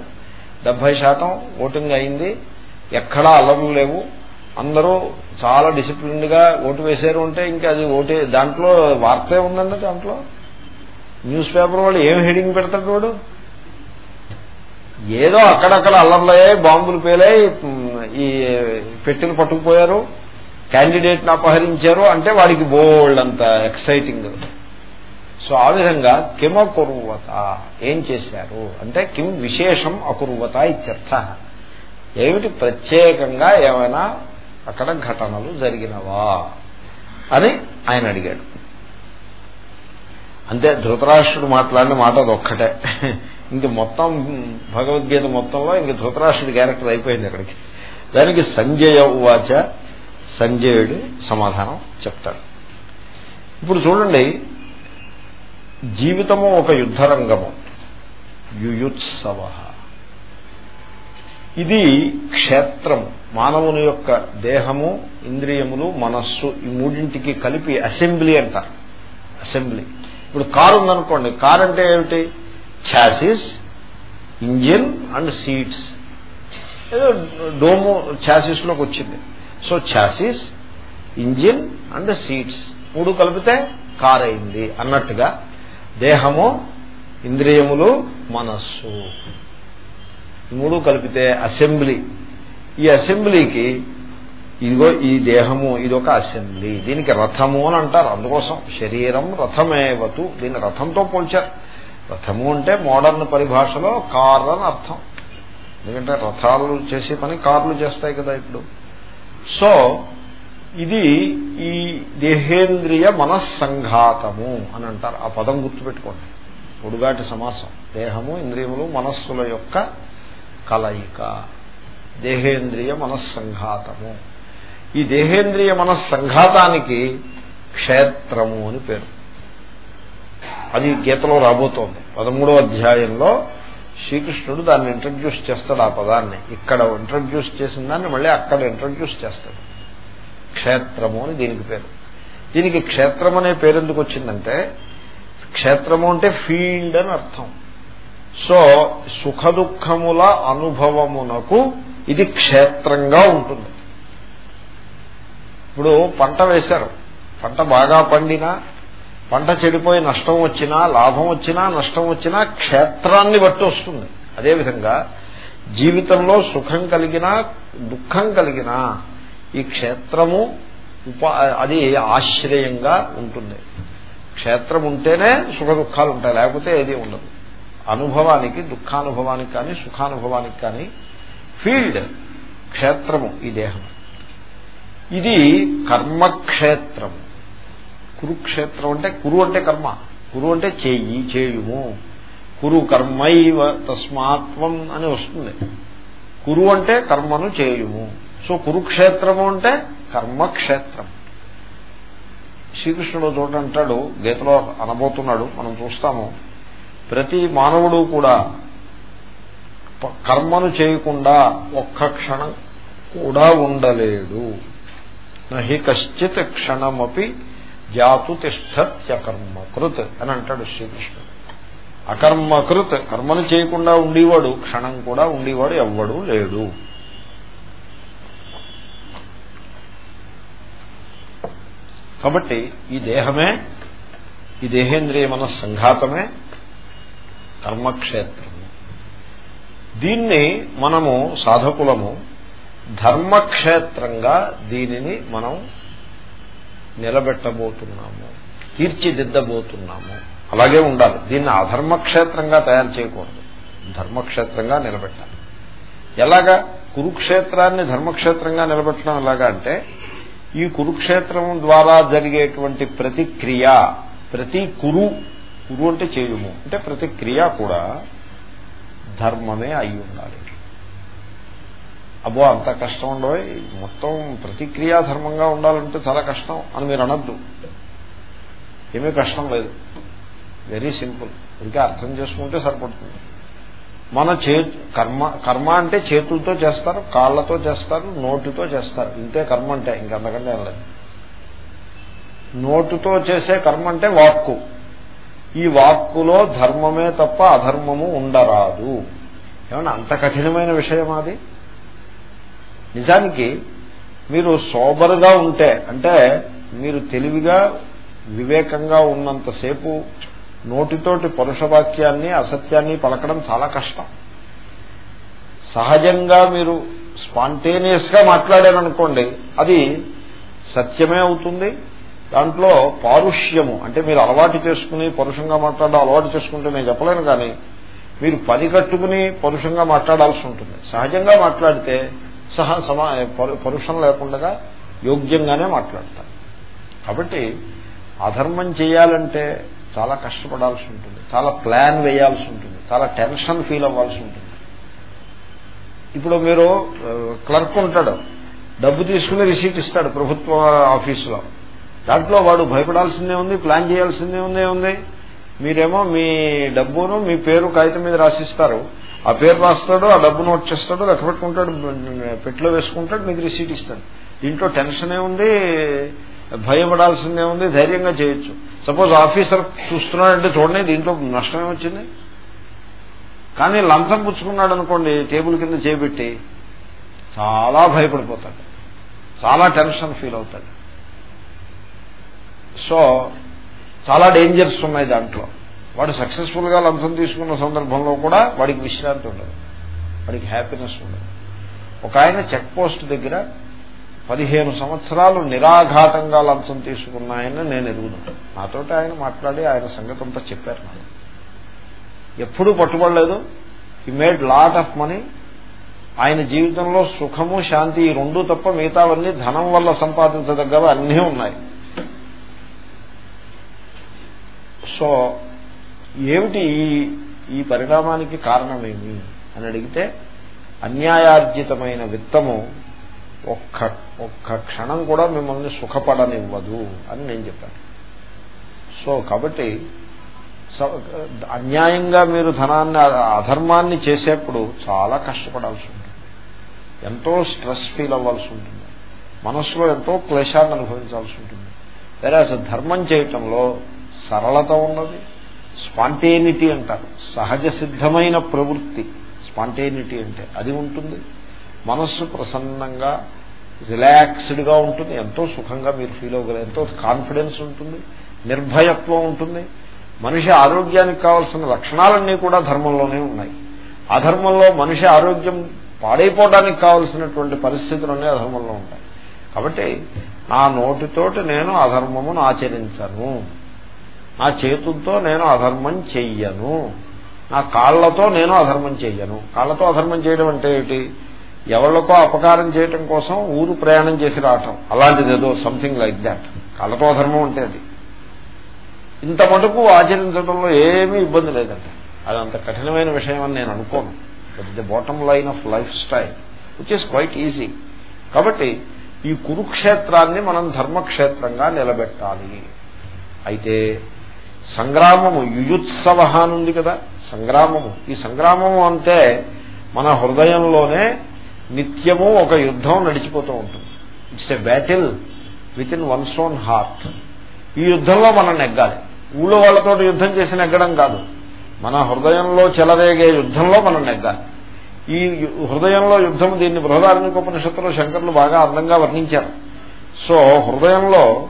డెబ్బై శాతం ఓటింగ్ అయింది. ఎక్కడా అల్లర్లు లేవు. అందరూ చాలా డిసిప్లిన్డ్గా ఓటు వేశారు అంటే ఇంకా అది ఓటే దాంట్లో వార్తే ఉందండి దాంట్లో? న్యూస్ పేపర్ వాళ్ళు ఏం హెడింగ్ పెడతాడు వాడు? ఏదో అక్కడక్కడ అల్లర్లయ్యాయి బాంబులు పేలాయి ఈ పెట్టిన పట్టుకుపోయారు క్యాండిడేట్ని అపహరించారు అంటే వాడికి బోల్డ్ అంత ఎక్సైటింగ్. సో ఆ విధంగా కిమ కురువత ఏం చేశారు? అంటే కిం విశేషం అకురువత ఇత్యర్థ. ఏమిటి? ప్రత్యేకంగా ఏమైనా అక్కడ ఘటనలు జరిగినవా అని ఆయన అడిగాడు. అంతే ధృతరాష్ట్రుడు మాట్లాడిన మాట అదొక్కటే. ఇంక మొత్తం భగవద్గీత మొత్తంలో ఇంక ధృతరాష్ట్రుడి క్యారెక్టర్ అయిపోయింది అక్కడికి. దానికి సంజయ ఉవాచ సంజయుడు సమాధానం చెప్తాడు ఇప్పుడు చూడండి జీవితము ఒక యుద్ధరంగము. యుయుత్సవ. ఇది క్షేత్రము. మానవుని యొక్క దేహము ఇంద్రియములు మనస్సు ఈ మూడింటికి కలిపి అసెంబ్లీ అంటారు. అసెంబ్లీ. ఇప్పుడు కారు ఉందనుకోండి కార్ అంటే ఏమిటి? Chassis engine and seats. ఏదో డోము ఛాసిస్లోకి వచ్చింది. So chassis engine and seats మూడు కలిపితే కార్ అయింది అన్నట్టుగా దేహము ఇంద్రియములు మనస్సు. మూడు కలిపితే అసెంబ్లీ. ఈ అసెంబ్లీకి ఇదిగో ఈ దేహము ఇదొక అసెంబ్లీ. దీనికి రథము అని అంటారు. అందుకోసం శరీరం రథమేవతు దీన్ని రథంతో పోల్చారు. రథము అంటే మోడర్న్ పరిభాషలో కార్ అని అర్థం. ఎందుకంటే రథాలు చేసే పని కార్లు చేస్తాయి కదా ఇప్పుడు. సో ఇది ఈ దేహేంద్రియ మనస్సంఘాతము అని అంటారు. ఆ పదం గుర్తుపెట్టుకోండి. పొడుగాటి సమాసం. దేహము ఇంద్రియములు మనస్సుల యొక్క కలయిక. దేహేంద్రియ మనస్సంఘాతము. ఈ దేహేంద్రియ మన సంఘాతానికి క్షేత్రము అని పేరు. అది గీతలో రాబోతోంది. పదమూడో అధ్యాయంలో శ్రీకృష్ణుడు దాన్ని ఇంట్రడ్యూస్ చేస్తాడు ఆ పదాన్ని. ఇక్కడ ఇంట్రడ్యూస్ చేసిన దాన్ని మళ్ళీ అక్కడ ఇంట్రడ్యూస్ చేస్తాడు. క్షేత్రము అని దీనికి పేరు. దీనికి క్షేత్రం అనే పేరు ఎందుకు వచ్చిందంటే క్షేత్రము అంటే ఫీల్డ్ అని అర్థం. సో సుఖ దుఃఖముల అనుభవమునకు ఇది క్షేత్రంగా ఉంటుంది. ఇప్పుడు పంట వేశారు. పంట బాగా పండినా పంట చెడిపోయి నష్టం వచ్చినా లాభం వచ్చినా నష్టం వచ్చినా క్షేత్రాన్ని బట్టి వస్తుంది. అదేవిధంగా జీవితంలో సుఖం కలిగినా దుఃఖం కలిగినా ఈ క్షేత్రము అది ఆశ్రయంగా ఉంటుంది. క్షేత్రం ఉంటేనే సుఖ దుఃఖాలు ఉంటాయి లేకపోతే ఏది ఉండదు. అనుభవానికి దుఃఖానుభవానికి కానీ సుఖానుభవానికి కానీ ఫీల్డ్ క్షేత్రము ఈ దేహం ఇది కర్మక్షేత్రం. కురుక్షేత్రం అంటే కురు అంటే కర్మ. కురు అంటే చేయి చేయుము. కురు కర్మైవ తస్మాత్వం అని వస్తుంది. కురు అంటే కర్మను చేయుము. సో కురుక్షేత్రము అంటే కర్మక్షేత్రం. శ్రీకృష్ణుడు చోట అంటాడు గీతలో అనబోతున్నాడు మనం చూస్తాము. ప్రతి మానవుడు కూడా కర్మను చేయకుండా ఒక్క క్షణం కూడా ఉండలేడు. నహి కశ్చిత్ క్షణమపి జాతు తిష్టత్యకర్మకృత్ అని అంటాడు శ్రీకృష్ణుడు. అకర్మకృత్ కర్మను చేయకుండా ఉండేవాడు క్షణం కూడా ఉండేవాడు ఎవ్వడు లేడు కాబట్టి ఈ దేహమే ఈ దేహేంద్రియ మన సంఘాతమే కర్మక్షేత్రము. దీన్ని మనము సాధకులము ధర్మక్షేత్రంగా దీనిని మనం నిలబెట్టబోతున్నాము తీర్చిదిద్దబోతున్నాము. అలాగే ఉండాలి. దీన్ని అధర్మక్షేత్రంగా తయారు చేయకూడదు. ధర్మక్షేత్రంగా నిలబెట్టాలి. ఎలాగా కురుక్షేత్రాన్ని ధర్మక్షేత్రంగా నిలబెట్టడం ఎలాగా అంటే ఈ కురుక్షేత్రం ద్వారా జరిగేటువంటి ప్రతిక్రియ ప్రతి కురు కురు అంటే చేయుము అంటే ప్రతిక్రియ కూడా ధర్మమే అయి ఉండాలి. అబ్బో అంత కష్టం ఉండవు. మొత్తం ప్రతిక్రియాధర్మంగా ఉండాలంటే చాలా కష్టం అని మీరు అనద్దు. ఏమీ కష్టం లేదు. Very simple. ఇంకా అర్థం చేసుకుంటే సరిపడుతుంది. మన చే కర్మ కర్మ అంటే చేతులతో చేస్తారు కాళ్ళతో చేస్తారు నోటితో చేస్తారు. ఇంతే కర్మ అంటే ఇంకంతకంటే ఏం లేదు. నోటుతో చేసే కర్మ అంటే వాక్కు. ఈ వాక్కులో ధర్మమే తప్ప అధర్మము ఉండరాదు. ఏమన్నా అంత కఠినమైన విషయం అది? నిజానికి మీరు సోబరుగా ఉంటే అంటే మీరు తెలివిగా వివేకంగా ఉన్నంతసేపు నోటితోటి పరుషవాక్యాన్ని అసత్యాన్ని పలకడం చాలా కష్టం. సహజంగా మీరు స్పాంటేనియస్గా మాట్లాడారనుకోండి అది సత్యమే అవుతుంది. దాంట్లో పారుష్యము అంటే మీరు అలవాటు చేసుకుని పరుషంగా మాట్లాడడం అలవాటు చేసుకుంటే నేను చెప్పలేను కానీ మీరు పని కట్టుకుని పరుషంగా మాట్లాడాల్సి ఉంటుంది. సహజంగా మాట్లాడితే సహా సమా పరుషం లేకుండా యోగ్యంగానే మాట్లాడతారు. కాబట్టి అధర్మం చేయాలంటే చాలా కష్టపడాల్సి ఉంటుంది. చాలా ప్లాన్ వేయాల్సి ఉంటుంది. చాలా టెన్షన్ ఫీల్ అవ్వాల్సి ఉంటుంది. ఇప్పుడు మీరు క్లర్క్ ఉంటాడు. డబ్బు తీసుకుని రిసీట్ ఇస్తాడు ప్రభుత్వ ఆఫీసులో. దాంట్లో వాడు భయపడాల్సిందే ఉంది ప్లాన్ చేయాల్సిందే ఉందే ఉంది. మీరేమో మీ డబ్బును మీ పేరు కాగితం మీద రాసిస్తారు. ఆ పేరు రాస్తాడు ఆ డబ్బు నోట్ చేస్తాడు లెక్క పెట్టుకుంటాడు పెట్టులో వేసుకుంటాడు మీకు రిసీట్ ఇస్తాడు. దీంట్లో టెన్షన్ ఏముంది భయపడాల్సిందే ఉంది ధైర్యంగా చేయొచ్చు. సపోజ్ ఆఫీసర్ చూస్తున్నాడంటే చూడండి దీంట్లో నష్టం ఏమొచ్చింది? కానీ లంచం పుచ్చుకున్నాడు అనుకోండి టేబుల్ కింద చేపెట్టి చాలా భయపడిపోతాడు. చాలా టెన్షన్ ఫీల్ అవుతాడు. సో చాలా డేంజర్స్ ఉన్నాయి దాంట్లో. వాడు సక్సెస్ఫుల్గా లంచం తీసుకున్న సందర్భంలో కూడా వాడికి విశ్రాంతి ఉండదు. వాడికి హ్యాపీనెస్ ఉండదు. ఒక ఆయన చెక్ పోస్ట్ దగ్గర పదిహేను సంవత్సరాలు నిరాఘాతంగా లంచం తీసుకున్నాయని నేను ఎరుగును నాతోటి ఆయన మాట్లాడి ఆయన సంగతి అంతా చెప్పారు నాకు. ఎప్పుడూ పట్టుబడలేదు. ఈ మేడ్ లాట్ ఆఫ్ మనీ ఆయన జీవితంలో సుఖము శాంతి ఈ రెండు తప్ప మిగతావన్నీ ధనం వల్ల సంపాదించదగ్గవి అన్నీ ఉన్నాయి. సో ఏమిటి ఈ పరిణామానికి కారణమేమి? అని అడిగితే అన్యాయార్జితమైన విత్తము ఒక్క ఒక్క క్షణం కూడా మిమ్మల్ని సుఖపడనివ్వదు అని నేను చెప్పాను. సో కాబట్టి అన్యాయంగా మీరు ధనాన్ని అధర్మాన్ని చేసేప్పుడు చాలా కష్టపడాల్సి ఉంటుంది. ఎంతో స్ట్రెస్ ఫీల్ అవ్వాల్సి ఉంటుంది. మనస్సులో ఎంతో క్లేశాన్ని అనుభవించాల్సి ఉంటుంది. వేరే ధర్మం చేయటంలో సరళత ఉన్నది. స్పాంటేనిటీ అంటారు. సహజ సిద్ధమైన ప్రవృత్తి. స్పాంటేనిటీ అంటే అది ఉంటుంది. మనస్సు ప్రసన్నంగా రిలాక్స్డ్గా ఉంటుంది. ఎంతో సుఖంగా మీరు ఫీల్ అవ్వగలరు. ఎంతో కాన్ఫిడెన్స్ ఉంటుంది. నిర్భయత్వం ఉంటుంది. మనిషి ఆరోగ్యానికి కావాల్సిన లక్షణాలన్నీ కూడా ధర్మంలోనే ఉన్నాయి. అధర్మంలో మనిషి ఆరోగ్యం పాడైపోవడానికి కావలసినటువంటి పరిస్థితులన్నీ అధర్మంలో ఉంటాయి. కాబట్టి నా నోటితోటి నేను అధర్మమును ఆచరించను. నా చేతులతో నేను అధర్మం చెయ్యను. నా కాళ్ళతో నేను అధర్మం చెయ్యను. కాళ్ళతో అధర్మం చేయడం అంటే ఏమిటి? ఎవరికో అపకారం చేయటం కోసం ఊరు ప్రయాణం చేసి రావటం. అలాంటిది ఏదో సంథింగ్ లైక్ దాట్ కాళ్ళతో అధర్మం అంటే అది. ఇంత మటుకు ఆచరించడంలో ఏమీ ఇబ్బంది లేదండి. అది అంత కఠినమైన విషయం అని నేను అనుకోను. But the bottom line of lifestyle which is quite easy కాబట్టి ఈ కురుక్షేత్రాన్ని మనం ధర్మక్షేత్రంగా నిలబెట్టాలి. అయితే సంగ్రామము యుయుత్సవ ఉంది కదా సంగ్రామము. ఈ సంగ్రామము అంటే మన హృదయంలోనే నిత్యము ఒక యుద్ధం నడిచిపోతూ ఉంటుంది. It's a battle within one's own heart ఈ యుద్ధంలో మనం నెగ్గాలి. ఊళ్ళో వాళ్ళతో యుద్ధం చేసి నెగ్గడం కాదు. మన హృదయంలో చెలరేగే యుద్ధంలో మనం నెగ్గాలి. ఈ హృదయంలో యుద్ధం దీన్ని బృహదార్మికోపనిషత్తులో శంకర్లు బాగా అందంగా వర్ణించారు. సో హృదయంలో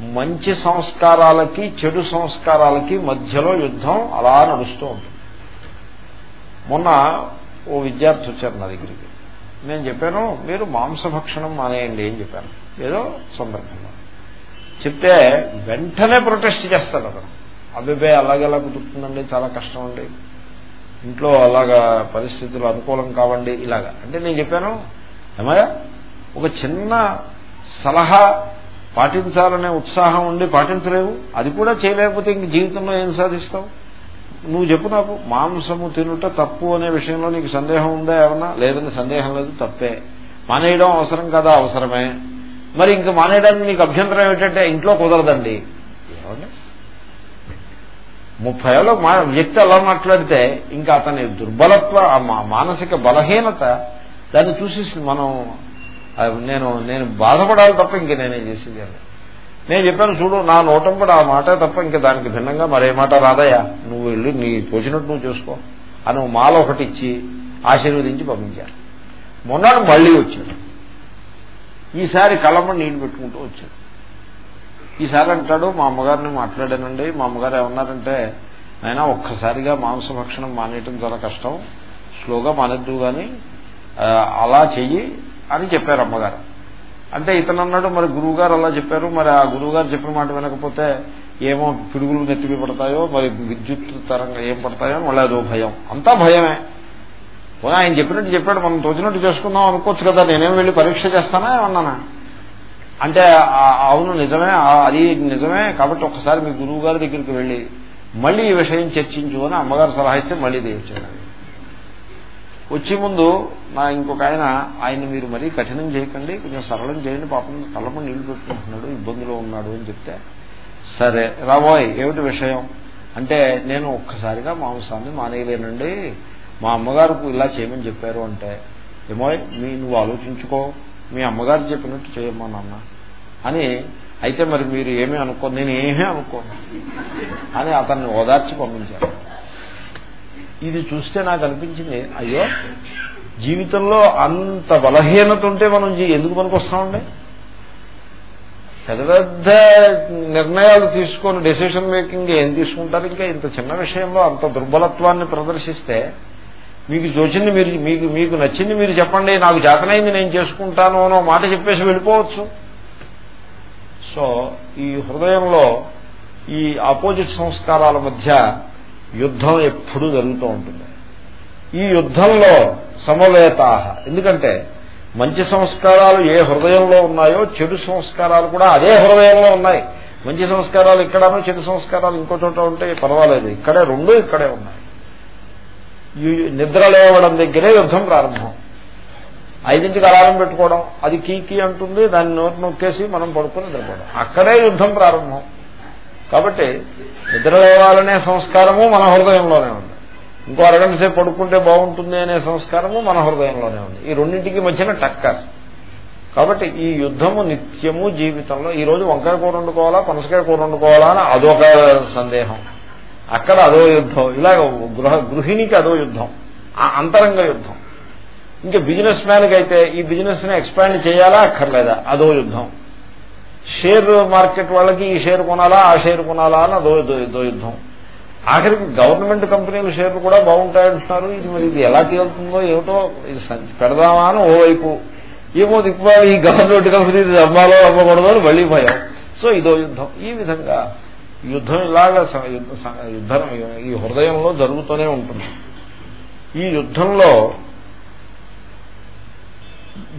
మంచి సంస్కారాలకి చెడు సంస్కారాలకి మధ్యలో యుద్ధం అలా నడుస్తూ ఉంటుంది. మొన్న ఓ విద్యార్థి వచ్చారు నా దగ్గరికి. నేను చెప్పాను మీరు మాంసభక్షణం మానేయండి అని చెప్పాను. ఏదో సందర్భంలో. చెప్తే వెంటనే ప్రొటెస్ట్ చేస్తాడు అతను. అభిబే అలాగెలా కుదురుతుందండి? చాలా కష్టం అండి. ఇంట్లో అలాగా పరిస్థితులు అనుకూలం కావండి ఇలాగా. అంటే నేను చెప్పాను ఏమయ్యా ఒక చిన్న సలహా పాటించాలనే ఉత్సాహం ఉండి పాటించలేవు. అది కూడా చేయలేకపోతే ఇంక జీవితంలో ఏం సాధిస్తావు? నువ్వు చెప్పు నాకు మాంసము తినుట తప్పు అనే విషయంలో నీకు సందేహం ఉందా ఏమన్నా? లేదని సందేహం లేదు తప్పే. మానేయడం అవసరం కదా? అవసరమే. మరి ఇంక మానేయడానికి నీకు అభ్యంతరం ఏమిటంటే ఇంట్లో కుదరదండి. ఏమండి? ముప్పై ఏళ్ళ వ్యక్తి అలా మాట్లాడితే ఇంకా అతని దుర్బలత్వ మానసిక బలహీనత దాన్ని చూసి మనం నేను నేను బాధపడాలి తప్ప ఇంక నేనే చేసేది నేను చెప్పాను చూడు నా నోటంపడి ఆ మాట తప్ప ఇంకా దానికి భిన్నంగా మరే మాట రాదయ్యా. నువ్వు వెళ్ళి నీ తోచినట్టు నువ్వు చూసుకో. అని మాల ఒకటి ఇచ్చి ఆశీర్వదించి పంపించాను మొన్నాడు మళ్ళీ వచ్చాడు. ఈసారి కళ్ళమ్మ నీళ్ళు పెట్టుకుంటూ వచ్చాడు. ఈసారి అంటాడు మా అమ్మగారిని మాట్లాడానండి. మా అమ్మగారు ఏమన్నారంటే అయినా ఒక్కసారిగా మాంసభక్షణం మానేయటం చాలా కష్టం. స్లోగా మానేద్దు కానీ అలా చెయ్యి. అని చెప్పారు అమ్మగారు. అంటే ఇతను అన్నాడు మరి గురువుగారు అలా చెప్పారు. మరి ఆ గురువు గారు చెప్పిన మాట వినకపోతే ఏమో పిడుగులు నెత్తిమి పడతాయో మరి విద్యుత్ తరంగా ఏం పడతాయో మళ్ళీ అదో భయం. అంతా భయమే. పోనీ ఆయన చెప్పినట్టు చెప్పాడు. మనం తోచినట్టు చేసుకుందాం అనుకోవచ్చు కదా. నేనేం వెళ్ళి పరీక్ష చేస్తానా ఏమన్నానా? అంటే అవును నిజమే అది నిజమే. కాబట్టి ఒకసారి మీ గురువు గారి దగ్గరికి వెళ్ళి మళ్ళీ ఈ విషయం చర్చించు అని అమ్మగారు సలహా ఇస్తే మళ్ళీ దేవచ్చాడు వచ్చే ముందు నా ఇంకొక ఆయన ఆయన మీరు మరీ కఠినం చేయకండి కొంచెం సరళం చేయండి పాపం కళ్ళమ నీళ్ళు పెట్టుకుంటున్నాడు ఇబ్బందిలో ఉన్నాడు అని చెప్తే సరే రాబోయ్ ఏమిటి విషయం? అంటే నేను ఒక్కసారిగా మాంసాన్ని మానేయలేనండి. మా అమ్మగారు ఇలా చేయమని చెప్పారు అంటే ఏమో మీ నువ్వు ఆలోచించుకో మీ అమ్మగారు చెప్పినట్టు చేయమ్మా నాన్న. అని అయితే మరి మీరు ఏమీ అనుకో నేను ఏమీ అనుకోను. అని అతన్ని ఓదార్చి పంపించారు. ఇది చూస్తే నాకు అనిపించింది అయ్యో జీవితంలో అంత బలహీనత ఉంటే మనం ఎందుకు పనికొస్తామండి? పెద్ద పెద్ద నిర్ణయాలు తీసుకొని డెసిషన్ మేకింగ్ ఏం తీసుకుంటారు? ఇంకా ఇంత చిన్న విషయంలో అంత దుర్బలత్వాన్ని ప్రదర్శిస్తే మీకు తోచింది మీరు మీకు మీకు నచ్చింది మీరు చెప్పండి నాకు జాతనైంది నేను చేసుకుంటాను అనో మాట చెప్పేసి వెళ్ళిపోవచ్చు. సో ఈ హృదయంలో ఈ ఆపోజిట్ సంస్కారాల మధ్య యుద్ధం ఎప్పుడూ జరుగుతూ ఉంటుంది. ఈ యుద్ధంలో సమవేతాహ. ఎందుకంటే మంచి సంస్కారాలు ఏ హృదయంలో ఉన్నాయో చెడు సంస్కారాలు కూడా అదే హృదయంలో ఉన్నాయి. మంచి సంస్కారాలు ఇక్కడనో చెడు సంస్కారాలు ఇంకో చోట ఉంటే పర్వాలేదు. ఇక్కడే రెండు ఇక్కడే ఉన్నాయి. నిద్ర లేవడం దగ్గరే యుద్ధం ప్రారంభం. ఐదింటికి అలారం పెట్టుకోవడం అది కీకి అంటుంది దాన్ని నోటి నొక్కేసి మనం పడుకుని నిద్రపోవడం. అక్కడే యుద్ధం ప్రారంభం. కాబట్టి నిద్రలేవాలనే సంస్కారము మన హృదయంలోనే ఉంది. ఇంకో అరగంట సేపు పడుకుంటే బాగుంటుంది అనే సంస్కారము మన హృదయంలోనే ఉంది. ఈ రెండింటికి మధ్యన టక్కర్. కాబట్టి ఈ యుద్ధము నిత్యము జీవితంలో ఈ రోజు వంకాయ కూర వండుకోవాలా పనసకాయ కూర వండుకోవాలా అని అదొక సందేహం. అక్కడ అదో యుద్ధం. ఇలాగ గృహ గృహిణికి అదో యుద్ధం. అంతరంగ యుద్ధం. ఇంకా బిజినెస్ మ్యాన్కి అయితే ఈ బిజినెస్ని ఎక్స్పాండ్ చేయాలా అక్కర్లేదా? అదో యుద్ధం. షేర్ మార్కెట్ వాళ్ళకి ఈ షేర్ కొనాలా ఆ షేర్ కొనాలా అని అదో యుద్ధం. ఆఖరికి గవర్నమెంట్ కంపెనీల షేర్లు కూడా బాగుంటాయంటున్నారు ఇది మరి ఇది ఎలా తేలుతుందో ఏమిటో ఇది పెడదామా అని ఓవైపు. ఏమో దిక్కు ఈ గవర్నమెంట్ కంపెనీ అమ్మాలో అమ్మకూడదు అని మళ్ళీ భయం. సో ఇదో యుద్ధం. ఈ విధంగా యుద్ధం ఇలాగ యుద్ధం ఈ హృదయంలో జరుగుతూనే ఉంటుంది. ఈ యుద్ధంలో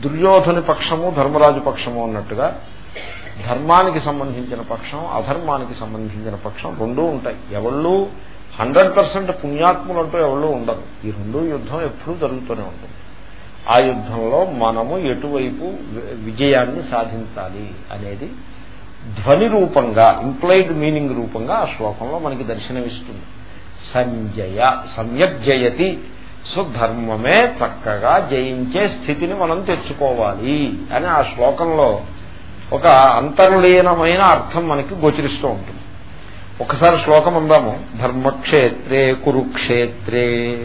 దుర్యోధని పక్షము ధర్మరాజు పక్షము అన్నట్టుగా ధర్మానికి సంబంధించిన పక్షం అధర్మానికి సంబంధించిన పక్షం రెండూ ఉంటాయి. ఎవళ్ళు హండ్రెడ్ పర్సెంట్ పుణ్యాత్ములు అంటూ ఎవళ్ళు ఉండరు. ఈ రెండూ యుద్ధం ఎప్పుడూ జరుగుతూనే ఉంటుంది. ఆ యుద్ధంలో మనము ఎటువైపు విజయాన్ని సాధించాలి అనేది ధ్వని రూపంగా ఇంప్లైడ్ మీనింగ్ రూపంగా ఆ శ్లోకంలో మనకి దర్శనమిస్తుంది. సంజయ సమ్యక్ జయతి సో ధర్మమే చక్కగా జయించే స్థితిని మనం తెచ్చుకోవాలి అని ఆ శ్లోకంలో ఒక అంతర్లీనమైన అర్థం మనకి గోచరిస్తూ ఉంటుంది. ఒకసారి శ్లోకం అందాము. ధర్మక్షేత్రే కురుక్షేత్రే.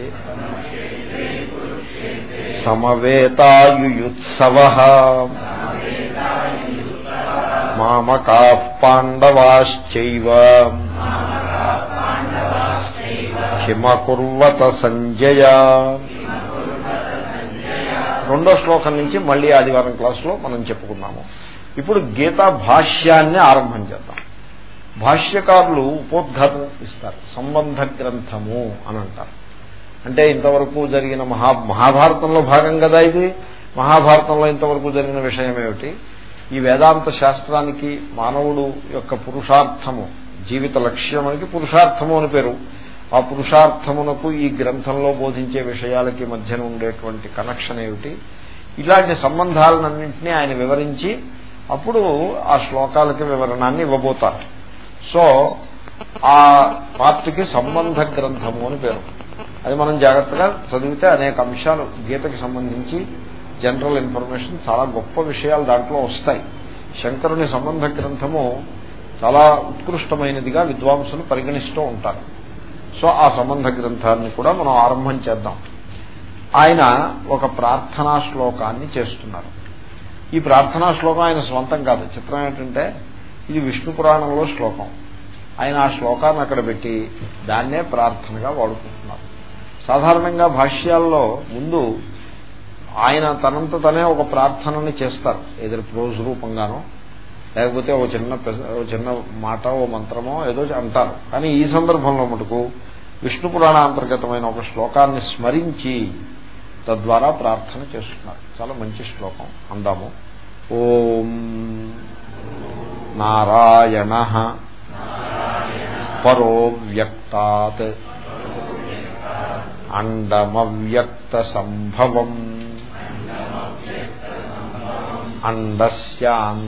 సమవేతాయుత్సవ మామకా పాండవాశ్చైవ. హిమకుర్వత సంజయ. రెండో శ్లోకం నుంచి మళ్ళీ ఆదివారం క్లాసులో మనం చెప్పుకున్నాము ఇప్పుడు గీతా భాష్యాన్ని ఆరంభం చేద్దాం. భాష్యకారులు ఉపోద్ఘాతం ఇస్తారు. సంబంధ గ్రంథము అని అంటారు. అంటే ఇంతవరకు జరిగిన మహా మహాభారతంలో భాగం కదా ఇది? మహాభారతంలో ఇంతవరకు జరిగిన విషయం ఏమిటి? ఈ వేదాంత శాస్త్రానికి మానవుడు యొక్క పురుషార్థము జీవిత లక్ష్యమునికి పురుషార్థము అని పేరు. ఆ పురుషార్థమునకు ఈ గ్రంథంలో బోధించే విషయాలకి మధ్యన ఉండేటువంటి కనెక్షన్ ఏమిటి? ఇలాంటి సంబంధాలన్నింటినీ ఆయన వివరించి అప్పుడు ఆ శ్లోకాలకి వివరణాన్ని ఇవ్వబోతారు. సో ఆ పార్ట్కి సంబంధ గ్రంథము అని పేరు. అది మనం జాగ్రత్తగా చదివితే అనేక అంశాలు గీతకి సంబంధించి జనరల్ ఇన్ఫర్మేషన్ చాలా గొప్ప విషయాలు దాంట్లో వస్తాయి. శంకరుని సంబంధ గ్రంథము చాలా ఉత్కృష్టమైనదిగా విద్వాంసులు పరిగణిస్తూ ఉంటారు. సో ఆ సంబంధ గ్రంథాన్ని కూడా మనం ఆరంభం చేద్దాం. ఆయన ఒక ప్రార్థనా శ్లోకాన్ని చేస్తున్నారు. ఈ ప్రార్థనా శ్లోకం ఆయన స్వంతం కాదు. చిత్రం ఏంటంటే ఇది విష్ణు పురాణంలో శ్లోకం. ఆయన ఆ శ్లోకాన్ని అక్కడ పెట్టి దాన్నే ప్రార్థనగా వాడుకుంటున్నారు. సాధారణంగా భాష్యాల్లో ముందు ఆయన తనంత తనే ఒక ప్రార్థనని చేస్తారు. ఏదో ప్రోజ్ రూపంగానో లేకపోతే ఒక చిన్న చిన్న మాట ఓ మంత్రమో ఏదో అంటారు. కానీ ఈ సందర్భంలో మటుకు విష్ణు పురాణాంతర్గతమైన ఒక శ్లోకాన్ని స్మరించి తద్వారా ప్రార్థన చేస్తున్నారు. చాలా మంచి శ్లోకం. అందాము. ఓం నారాయణ పరో వ్యక్తాత్ అండమవ్యక్త సంభవం అండస్యాంతస్త్విమే.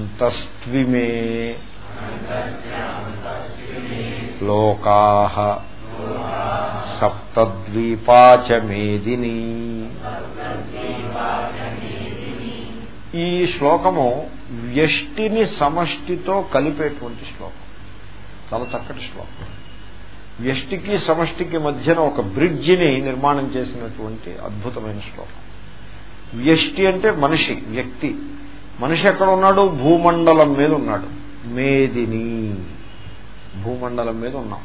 లోకా సప్తద్వీపాచమేదిని. ఈ శ్లోకము వ్యష్టిని సమష్టితో కలిపేటువంటి శ్లోకం. చాలా చక్కటి శ్లోకం. వ్యష్టికి సమష్టికి మధ్యన ఒక బ్రిడ్జిని నిర్మాణం చేసినటువంటి అద్భుతమైన శ్లోకం. వ్యష్టి అంటే మనిషి వ్యక్తి. మనిషి ఎక్కడ ఉన్నాడు? భూమండలం మీద ఉన్నాడు. మేదిని. భూమండలం మీద ఉన్నాం.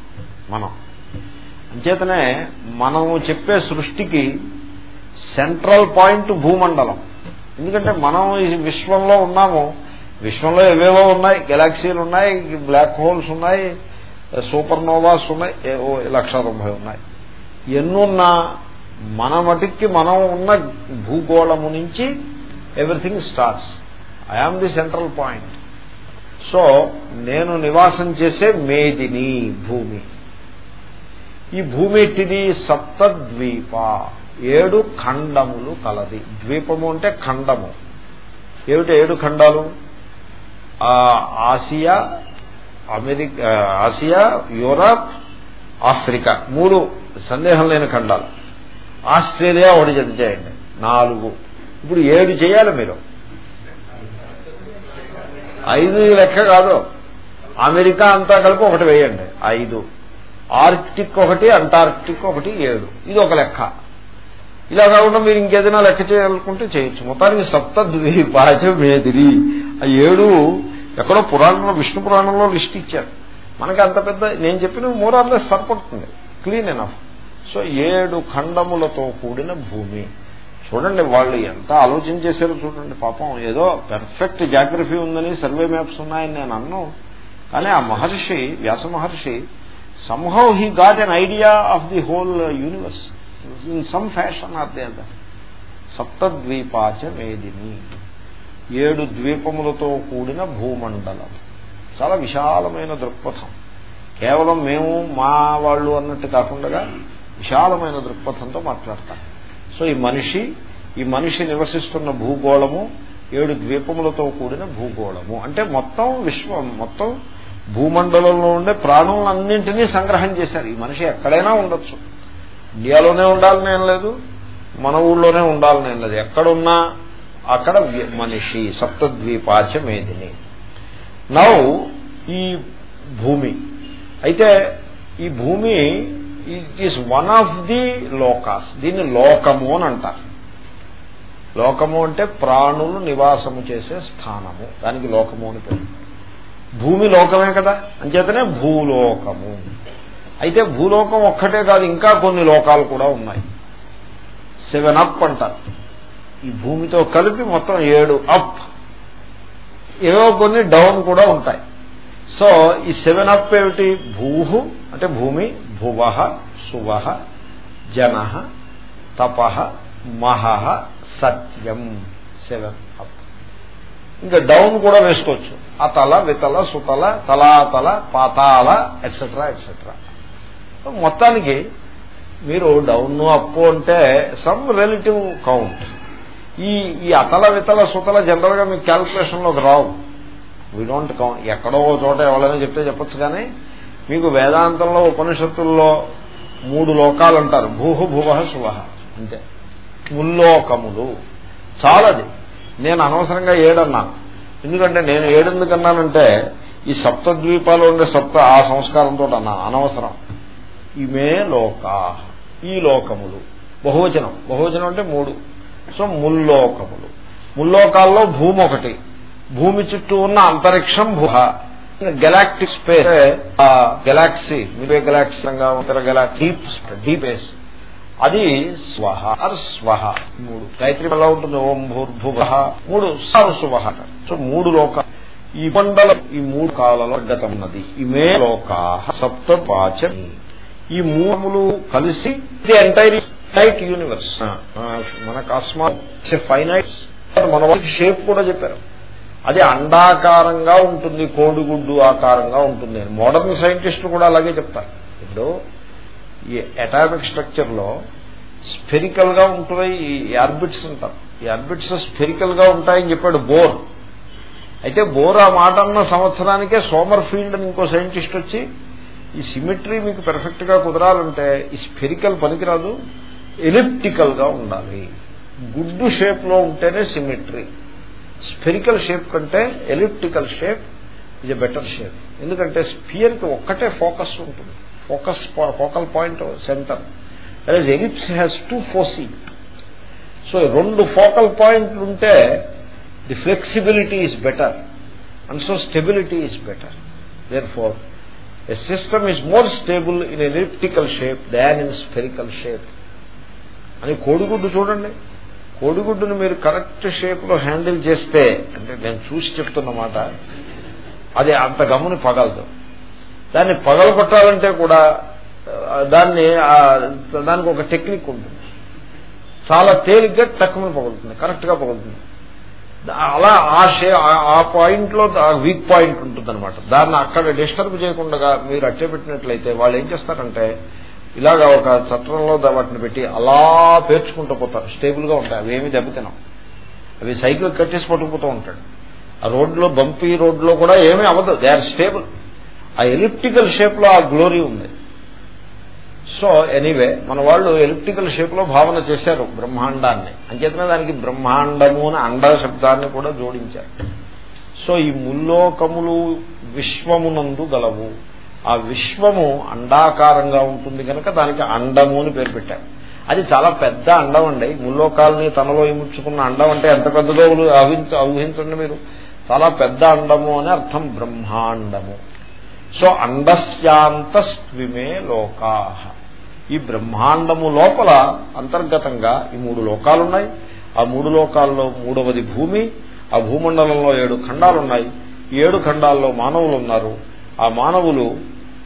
మనం. అంచేతనే మనము చెప్పే సృష్టికి సెంట్రల్ పాయింట్ భూమండలం. ఎందుకంటే మనం ఈ విశ్వంలో ఉన్నాము. విశ్వంలో ఏవేవో ఉన్నాయి. గెలాక్సీలు ఉన్నాయి బ్లాక్ హోల్స్ ఉన్నాయి సూపర్ నోవాస్ ఉన్నాయి లక్ష తొంభై ఉన్నాయి. ఎన్నున్నా మన మటుక్కి మనం ఉన్న భూగోళము నుంచి everything starts. I am the central point. So నేను నివాసం చేసే మేదిని భూమి. ఈ భూమి ఎట్టిది సప్తద్వీప. ఏడు ఖండములు కలది. ద్వీపము అంటే ఖండము. ఏమిటి ఏడు ఖండాలు? Asia America Asia Europe Africa. మూడు సందేహం లేని ఖండాలు. ఆస్ట్రేలియా ఒకటి జత చేయండి. నాలుగు. ఇప్పుడు ఏడు చేయాలి మీరు. ఐదు లెక్క కాదు. అమెరికా అంతా కలిపి ఒకటి వేయండి. ఐదు. ఆర్కిటిక్ ఒకటి అంటార్క్టిక్ ఒకటి ఏడు. ఇది ఒక లెక్క. ఇలా కాకుండా మీరు ఇంకేదైనా లెక్క చేయాలనుకుంటే చేయొచ్చు. మొత్తానికి సప్త ద్వీపాచ ఆ ఏడు ఎక్కడో పురాణంలో విష్ణు పురాణంలో లిస్ట్ ఇచ్చారు. మనకి అంత పెద్ద నేను చెప్పిన మూరాల్లో సరిపడుతుంది. Clean enough. సో ఏడు ఖండములతో కూడిన భూమి. చూడండి వాళ్ళు ఎంత ఆలోచన చేశారో చూడండి. పాపం ఏదో పెర్ఫెక్ట్ జాగ్రఫీ ఉందని సర్వే మ్యాప్స్ ఉన్నాయని నేను అన్నాను కానీ ఆ మహర్షి Vyasa Maharshi somehow he got an idea of the whole universe in some fashion or they సప్తద్వీపాచ వేదిని ఏడు ద్వీపములతో కూడిన భూమండలం. చాలా విశాలమైన దృక్పథం. కేవలం మేము మా వాళ్ళు అన్నట్టు కాకుండా విశాలమైన దృక్పథంతో మాట్లాడతాం. సో ఈ మనిషి ఈ మనిషి నివసిస్తున్న భూగోళము ఏడు ద్వీపములతో కూడిన భూగోళము. అంటే మొత్తం విశ్వం మొత్తం భూమండలంలో ఉండే ప్రాణులన్నింటినీ సంగ్రహం చేశారు. ఈ మనిషి ఎక్కడైనా ఉండొచ్చు. ఇండియాలోనే ఉండాలని ఏం లేదు మన ఊళ్ళోనే ఉండాలని ఏం లేదు. ఎక్కడున్నా అక్కడ మనిషి సప్తద్వీపాచ మేదిని నౌ ఈ భూమి. అయితే ఈ భూమి it is one of the lokas. దీన్ని లోకము అని అంటారు. లోకము అంటే ప్రాణులు నివాసము చేసే స్థానము. దానికి లోకము అని పేరు. భూమి లోకమే కదా. అంచేతనే భూలోకము. అయితే భూలోకం ఒక్కటే కాదు ఇంకా కొన్ని లోకాలు కూడా ఉన్నాయి. సెవెన్ అప్ అంటారు. ఈ భూమితో కలిపి మొత్తం ఏడు అప్. ఏవో కొన్ని డౌన్ కూడా ఉంటాయి. సో ఈ సెవెన్ అప్ ఏమిటి? భూ అంటే భూమి భువ సువ జన తప మహ సత్యం. Seven up. ఇంకా డౌన్ కూడా వేసుకోవచ్చు. అతల వితల సుతల తలాతల పాతాల ఎట్సెట్రా ఎట్సెట్రా మొత్తానికి మీరు డౌన్ అప్పు అంటే సమ్ రిలేటివ్ కౌంట్ ఈ ఈ అతల వితల సుతల జనరల్గా మీకు క్యాల్కులేషన్లోకి రావు. వీ డోంట్ కౌంట్ ఎక్కడో చోట ఎవరైనా చెప్తే చెప్పొచ్చు కానీ మీకు వేదాంతంలో ఉపనిషత్తుల్లో మూడు లోకాలు అంటారు. భూహు భువ శువ అంతే. ముల్లోకములు. చాలది. నేను అనవసరంగా ఏడన్నాను ఎందుకంటే నేను ఏడెందుకన్నానంటే ఈ సప్తద్వీపాలు ఉండే సప్త ఆ సంస్కారంతో అన్నా అనవసరం. ఇమే లోకా ఈ లోకములు. బహువచనం. బహువచనం అంటే మూడు. సో ముల్లోకములు. ముల్లోకాల్లో భూమి ఒకటి. భూమి చుట్టూ ఉన్న అంతరిక్షం భూహ గెలాక్టిక్ స్పేస్ గెలాక్సీ మీరే గెలాక్సీ ఉత్తర గెలాక్సీ డీప్ డీపేస్ అది స్వహ అర్స్వహ స్వహ. మూడు. గాయత్రి ఎలా ఉంటుంది. ఓం భూర్భువ మూడు. స్వహ. సో మూడు లోక ఈ మండల ఈ మూడు కాలలో గతమున్నది ఇమే లోకా సప్తపాచ. ఈ మూలములు కలిసి ఇది ఎంటైర్ ఫైనైట్ యూనివర్స్. మన కాస్మా ఫైనైట్ మన షేప్ కూడా చెప్పారు. అది అండాకారంగా ఉంటుంది. కోడిగుడ్డు ఆకారంగా ఉంటుంది. మోడర్న్ సైంటిస్టులు కూడా అలాగే చెప్తారు. ఇప్పుడు ఈ అటామిక్ స్ట్రక్చర్లో స్పెరికల్గా ఉంటున్నాయి ఈ ఆర్బిట్స్ అంటారు. ఈ ఆర్బిట్స్ స్పెరికల్గా ఉంటాయని చెప్పాడు బోర్ అయితే బోర్ ఆ మాట అన్న సంవత్సరానికే సోమర్ ఫీల్డ్ అని ఇంకో సైంటిస్ట్ వచ్చి ఈ సిమెట్రీ మీకు పెర్ఫెక్ట్గా కుదరాలంటే ఈ స్పెరికల్ పనికిరాదు ఎలిప్టికల్గా ఉండాలి. గుడ్డు షేప్లో ఉంటేనే సిమెట్రీ స్పెరికల్ షేప్ కంటే elliptical shape is a better shape ఎందుకంటే స్పియర్కి ఒక్కటే ఫోకస్ ఉంటుంది. Focus focal point centre. అదే ellipse has two foci so రెండు ఫోకల్ పాయింట్లు ఉంటే the flexibility is better and so stability is better therefore a system is more stable in elliptical shape than in spherical shape అని కోడిగుడ్డు చూడండి. కోడిగుడ్డును మీరు correct షేప్లో handle చేస్తే అంటే నేను చూసి చెప్తున్నమాట అది అంత గమ్ముని పగలదు. దాన్ని పగలగొట్టాలంటే కూడా దాన్ని దానికి ఒక టెక్నిక్ ఉంటుంది. చాలా తేలిగ్గా తక్కువ పగులుతుంది కరెక్ట్గా పగులుతుంది అలా ఆ షే ఆ పాయింట్లో వీక్ పాయింట్ ఉంటుంది అనమాట దాన్ని అక్కడ డిస్టర్బ్ చేయకుండా మీరు అట్టే పెట్టినట్లయితే వాళ్ళు ఏం చేస్తారంటే ఇలాగా ఒక చట్రంలో వాటిని పెట్టి అలా పేర్చుకుంటూ పోతారు. స్టేబుల్గా ఉంటాయి అవి ఏమి దెబ్బతినాం అవి సైకిల్ కట్టేసి పట్టుకుపోతూ ఉంటాడు. ఆ రోడ్లో బంపీ రోడ్లో కూడా ఏమీ అవ్వదు. They are stable. ఆ ఎలిప్టికల్ షేప్లో ఆ గ్లోరీ ఉంది. సో ఎనీవే మన వాళ్ళు ఎలిప్టికల్ షేప్లో భావన చేశారు బ్రహ్మాండాన్ని. అంచేతనే దానికి బ్రహ్మాండము అని అండ శబ్దాన్ని కూడా జోడించారు. సో ఈ ముల్లోకములు విశ్వమునందు గలవు. ఆ విశ్వము అండాకారంగా ఉంటుంది కనుక దానికి అండము అని పేరు పెట్టారు. అది చాలా పెద్ద అండం అండి. ముల్లోకాలని తనలో ఇముచ్చుకున్న అండం అంటే ఎంత పెద్దదో ఊహించండి మీరు. చాలా పెద్ద అండము అని అర్థం బ్రహ్మాండము. సో అండస్యాంతస్విమే లోకా. ఈ బ్రహ్మాండము లోపల అంతర్గతంగా ఈ మూడు లోకాలున్నాయి. ఆ మూడు లోకాల్లో మూడవది భూమి ఆ భూమండలంలో ఏడు ఖండాలున్నాయి. ఈ ఏడు ఖండాల్లో మానవులు ఉన్నారు ఆ మానవులు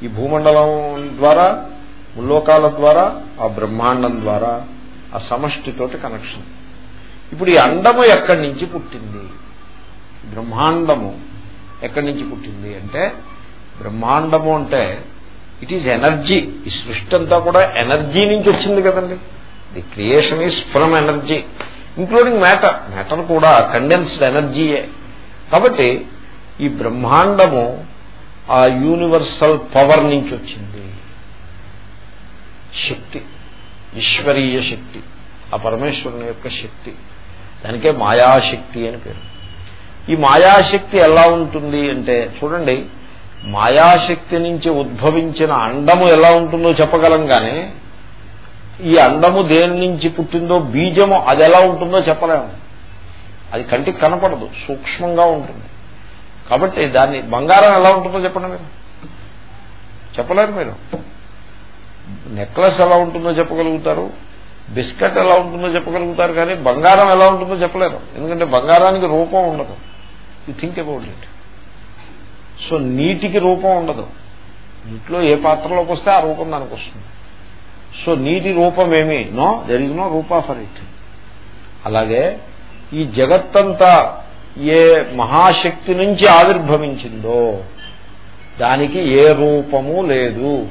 ఈ భూమండలం ద్వారా ముల్లోకాల ద్వారా ఆ బ్రహ్మాండం ద్వారా ఆ సమష్టితోటి కనెక్షన్. ఇప్పుడు ఈ అండము ఎక్కడి నుంచి పుట్టింది? బ్రహ్మాండము ఎక్కడి నుంచి పుట్టింది అంటే బ్రహ్మాండము అంటే ఇట్ ఈజ్ ఎనర్జీ ఈ సృష్టి అంతా కూడా ఎనర్జీ నుంచి వచ్చింది కదండి. The creation is from energy including matter matter కూడా కండెన్స్డ్ ఎనర్జీయే కాబట్టి ఈ బ్రహ్మాండము ఆ యూనివర్సల్ పవర్ నుంచి వచ్చింది. శక్తి ఈశ్వరీయ శక్తి ఆ పరమేశ్వరుని యొక్క శక్తి. దానికే మాయాశక్తి అని పేరు. ఈ మాయాశక్తి ఎలా ఉంటుంది అంటే చూడండి మాయాశక్తి నుంచి ఉద్భవించిన అండము ఎలా ఉంటుందో చెప్పగలం కానీ ఈ అండము దేని నుంచి పుట్టిందో బీజము అది ఎలా ఉంటుందో చెప్పలేము. అది కంటికి కనపడదు సూక్ష్మంగా ఉంటుంది. కాబట్టి దాన్ని బంగారం ఎలా ఉంటుందో చెప్పండి మీరు. చెప్పలేరు మీరు. నెక్లెస్ ఎలా ఉంటుందో చెప్పగలుగుతారు బిస్కెట్ ఎలా ఉంటుందో చెప్పగలుగుతారు కానీ బంగారం ఎలా ఉంటుందో చెప్పలేరు. ఎందుకంటే బంగారానికి రూపం ఉండదు. You think about it so నీటికి రూపం ఉండదు. నీటిలో ఏ పాత్రలోకి వస్తే ఆ రూపం దానికి వస్తుంది. సో నీటి రూపమేమి no there is no rupa for it అలాగే ఈ జగత్తంతా ఏ మహాశక్తి నుంచి ఆవిర్భవించిందో దానికి ఏ రూపము లేదు.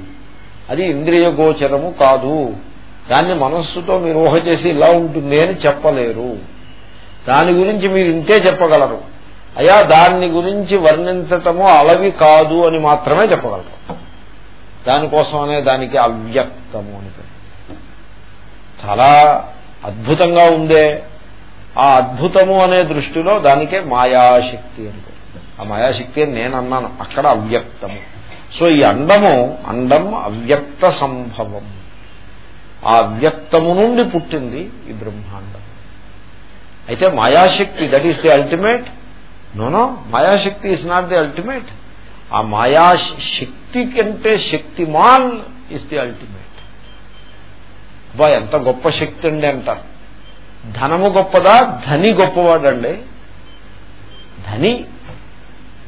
అది ఇంద్రియ గోచరము కాదు. దాన్ని మనస్సుతో మీరు ఊహ చేసి ఇలా ఉంటుంది అని చెప్పలేరు. దాని గురించి మీరు ఇంతే చెప్పగలరు. అయా దాన్ని గురించి వర్ణించటము అలవి కాదు అని మాత్రమే చెప్పగలరు. దానికోసమనే దానికి అవ్యక్తము అని చాలా అద్భుతంగా ఉందే. ఆ అద్భుతము అనే దృష్టిలో దానికే మాయాశక్తి అని ఆ మాయాశక్తి అని నేను అన్నాను అక్కడ అవ్యక్తము. సో ఈ అండము అండం అవ్యక్త సంభవం. ఆ అవ్యక్తము నుండి పుట్టింది ఈ బ్రహ్మాండం. అయితే mayashakti that is the ultimate no no mayashakti is not the ultimate ఆ మాయా శక్తి కంటే శక్తిమాన్ ఇస్ ది అల్టిమేట్ బా ఎంత గొప్ప శక్తి అండి అంటారు ధనము గొప్పదా ధని గొప్పవాడండి ధని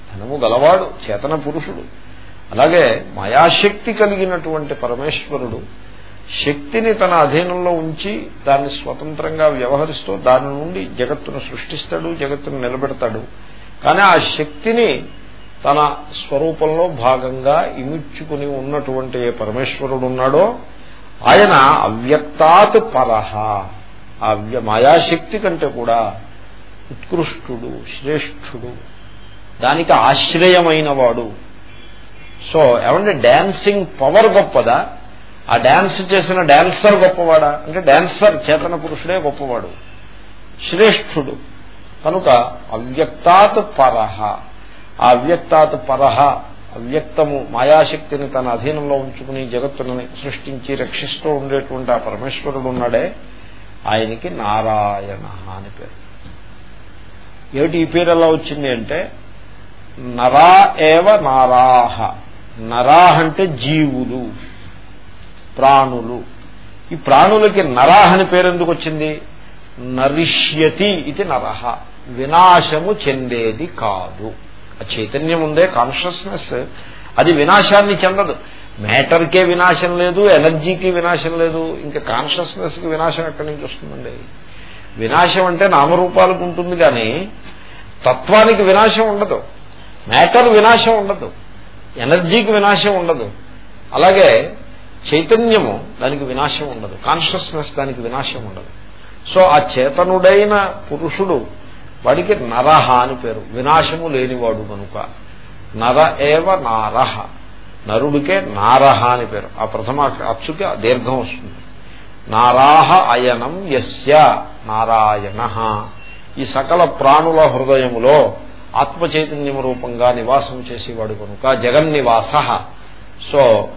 ధనము గలవాడు చేతన పురుషుడు అలాగే మాయాశక్తి కలిగినటువంటి పరమేశ్వరుడు శక్తిని తన అధీనంలో ఉంచి దాన్ని స్వతంత్రంగా వ్యవహరిస్తూ దాని నుండి జగత్తును సృష్టిస్తాడు జగత్తును నిలబెడతాడు కానీ ఆ శక్తిని తన స్వరూపంలో భాగంగా ఇమిడ్చుకుని ఉన్నటువంటి ఏ పరమేశ్వరుడు ఉన్నాడో ఆయన అవ్యక్తాత్ పరహ అవ్య మాయాశక్తి కంటే కూడా ఉత్కృష్టుడు శ్రేష్ఠుడు దానికి ఆశ్రయమైన వాడు సో ఏమంటే డాన్సింగ్ పవర్ గొప్పదా? ఆ డాన్స్ చేసిన డాన్సర్ గొప్పవాడా? అంటే డాన్సర్ చేతన పురుషుడే గొప్పవాడు. శ్రేష్ఠుడు. కనుక అవ్యక్తాత్ పరహ ఆ అవ్యక్తాత్ పరహ అవ్యక్తము మాయాశక్తిని తన అధీనంలో ఉంచుకుని జగత్తుని సృష్టించి రక్షిస్తూ ఉండేటువంటి ఆ పరమేశ్వరుడు ఉన్నాడే. ఆయనకి నారాయణ అని పేరు. ఏమిటి ఈ పేరు ఎలా వచ్చింది అంటే నరా ఏవ నారాహ. నరాహ అంటే జీవులు ప్రాణులు. ఈ ప్రాణులకి నరాహ అని పేరు ఎందుకు వచ్చింది? నరిష్యతి ఇది నరహ. వినాశము చెందేది కాదు. ఆ చైతన్యం ఉందే కాన్షియస్నెస్ అది వినాశాన్ని చెందదు. మ్యాటర్కే వినాశం లేదు ఎనర్జీకి వినాశం లేదు ఇంకా కాన్షియస్నెస్కి వినాశం ఎక్కడి నుంచి వస్తుందండి? వినాశం అంటే నామరూపాలకు ఉంటుంది కానీ తత్వానికి వినాశం ఉండదు. మ్యాటర్ వినాశం ఉండదు. ఎనర్జీకి వినాశం ఉండదు. అలాగే చైతన్యము దానికి వినాశం ఉండదు. కాన్షియస్నెస్ దానికి వినాశం ఉండదు. సో ఆ చేతనుడైన పురుషుడు వాడికి నరహ అని పేరు. వినాశము లేనివాడు కనుక. నర ఏవ నారహ. నరుడికే నారహ అని పేరు. ఆ ప్రథమ అచ్చుకి దీర్ఘం వస్తుంది. నారాహ అయనం యస్య నారాయణ. ఈ సకల ప్రాణుల హృదయములో ఆత్మ చైతన్యం రూపంగా నివాసం చేసేవాడు కనుక జగన్నివాస. సో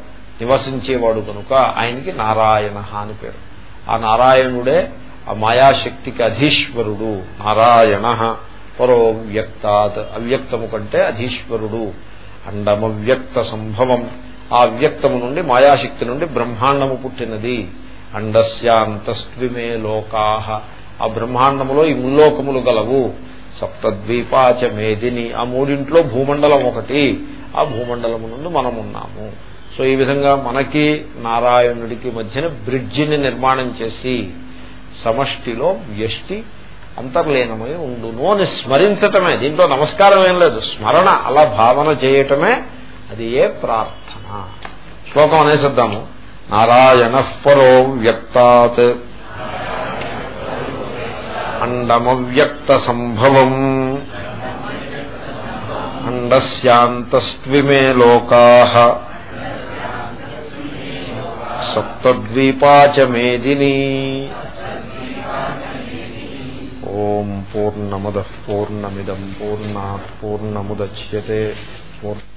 నివసించేవాడు కనుక ఆయనకి నారాయణ అని పేరు. ఆ నారాయణుడే ఆ మాయాశక్తికి అధీశ్వరుడు. నారాయణ పరో వ్యక్తాత్ అవ్యక్తము కంటే అధీశ్వరుడు. అండమవ్యక్త సంభవం ఆ వ్యక్తము నుండి మాయాశక్తి నుండి బ్రహ్మాండము పుట్టినది. అండస్యాంతస్విమే లోకాహ ఆ బ్రహ్మాండములో ఈ ముల్లోకములు గలవు. సప్తద్వీపాచ మేదిని ఆ మూడింట్లో భూమండలం ఒకటి. ఆ భూమండలము నుండి మనమున్నాము. సో ఈ విధంగా మనకి నారాయణుడికి మధ్యన బ్రిడ్జిని నిర్మాణం చేసి సమష్టిలో వ్యష్టి అంతర్లీనమై ఉండును అని స్మరించటమే. దీంట్లో నమస్కారం ఏం లేదు. స్మరణ అలా భావన చేయటమే అది ఏ ప్రార్థన. శ్లోకం అనేసిద్దాము నారాయణ పరో వ్యక్తాత్. అండమవ్యక్త సంభవం అండస్యాంతస్త్విమే లోకా. సప్తద్వీపాచ మేదిని ఓం పూర్ణమద పూర్ణమిదం పూర్ణా పూర్ణముద్య పూర్ణ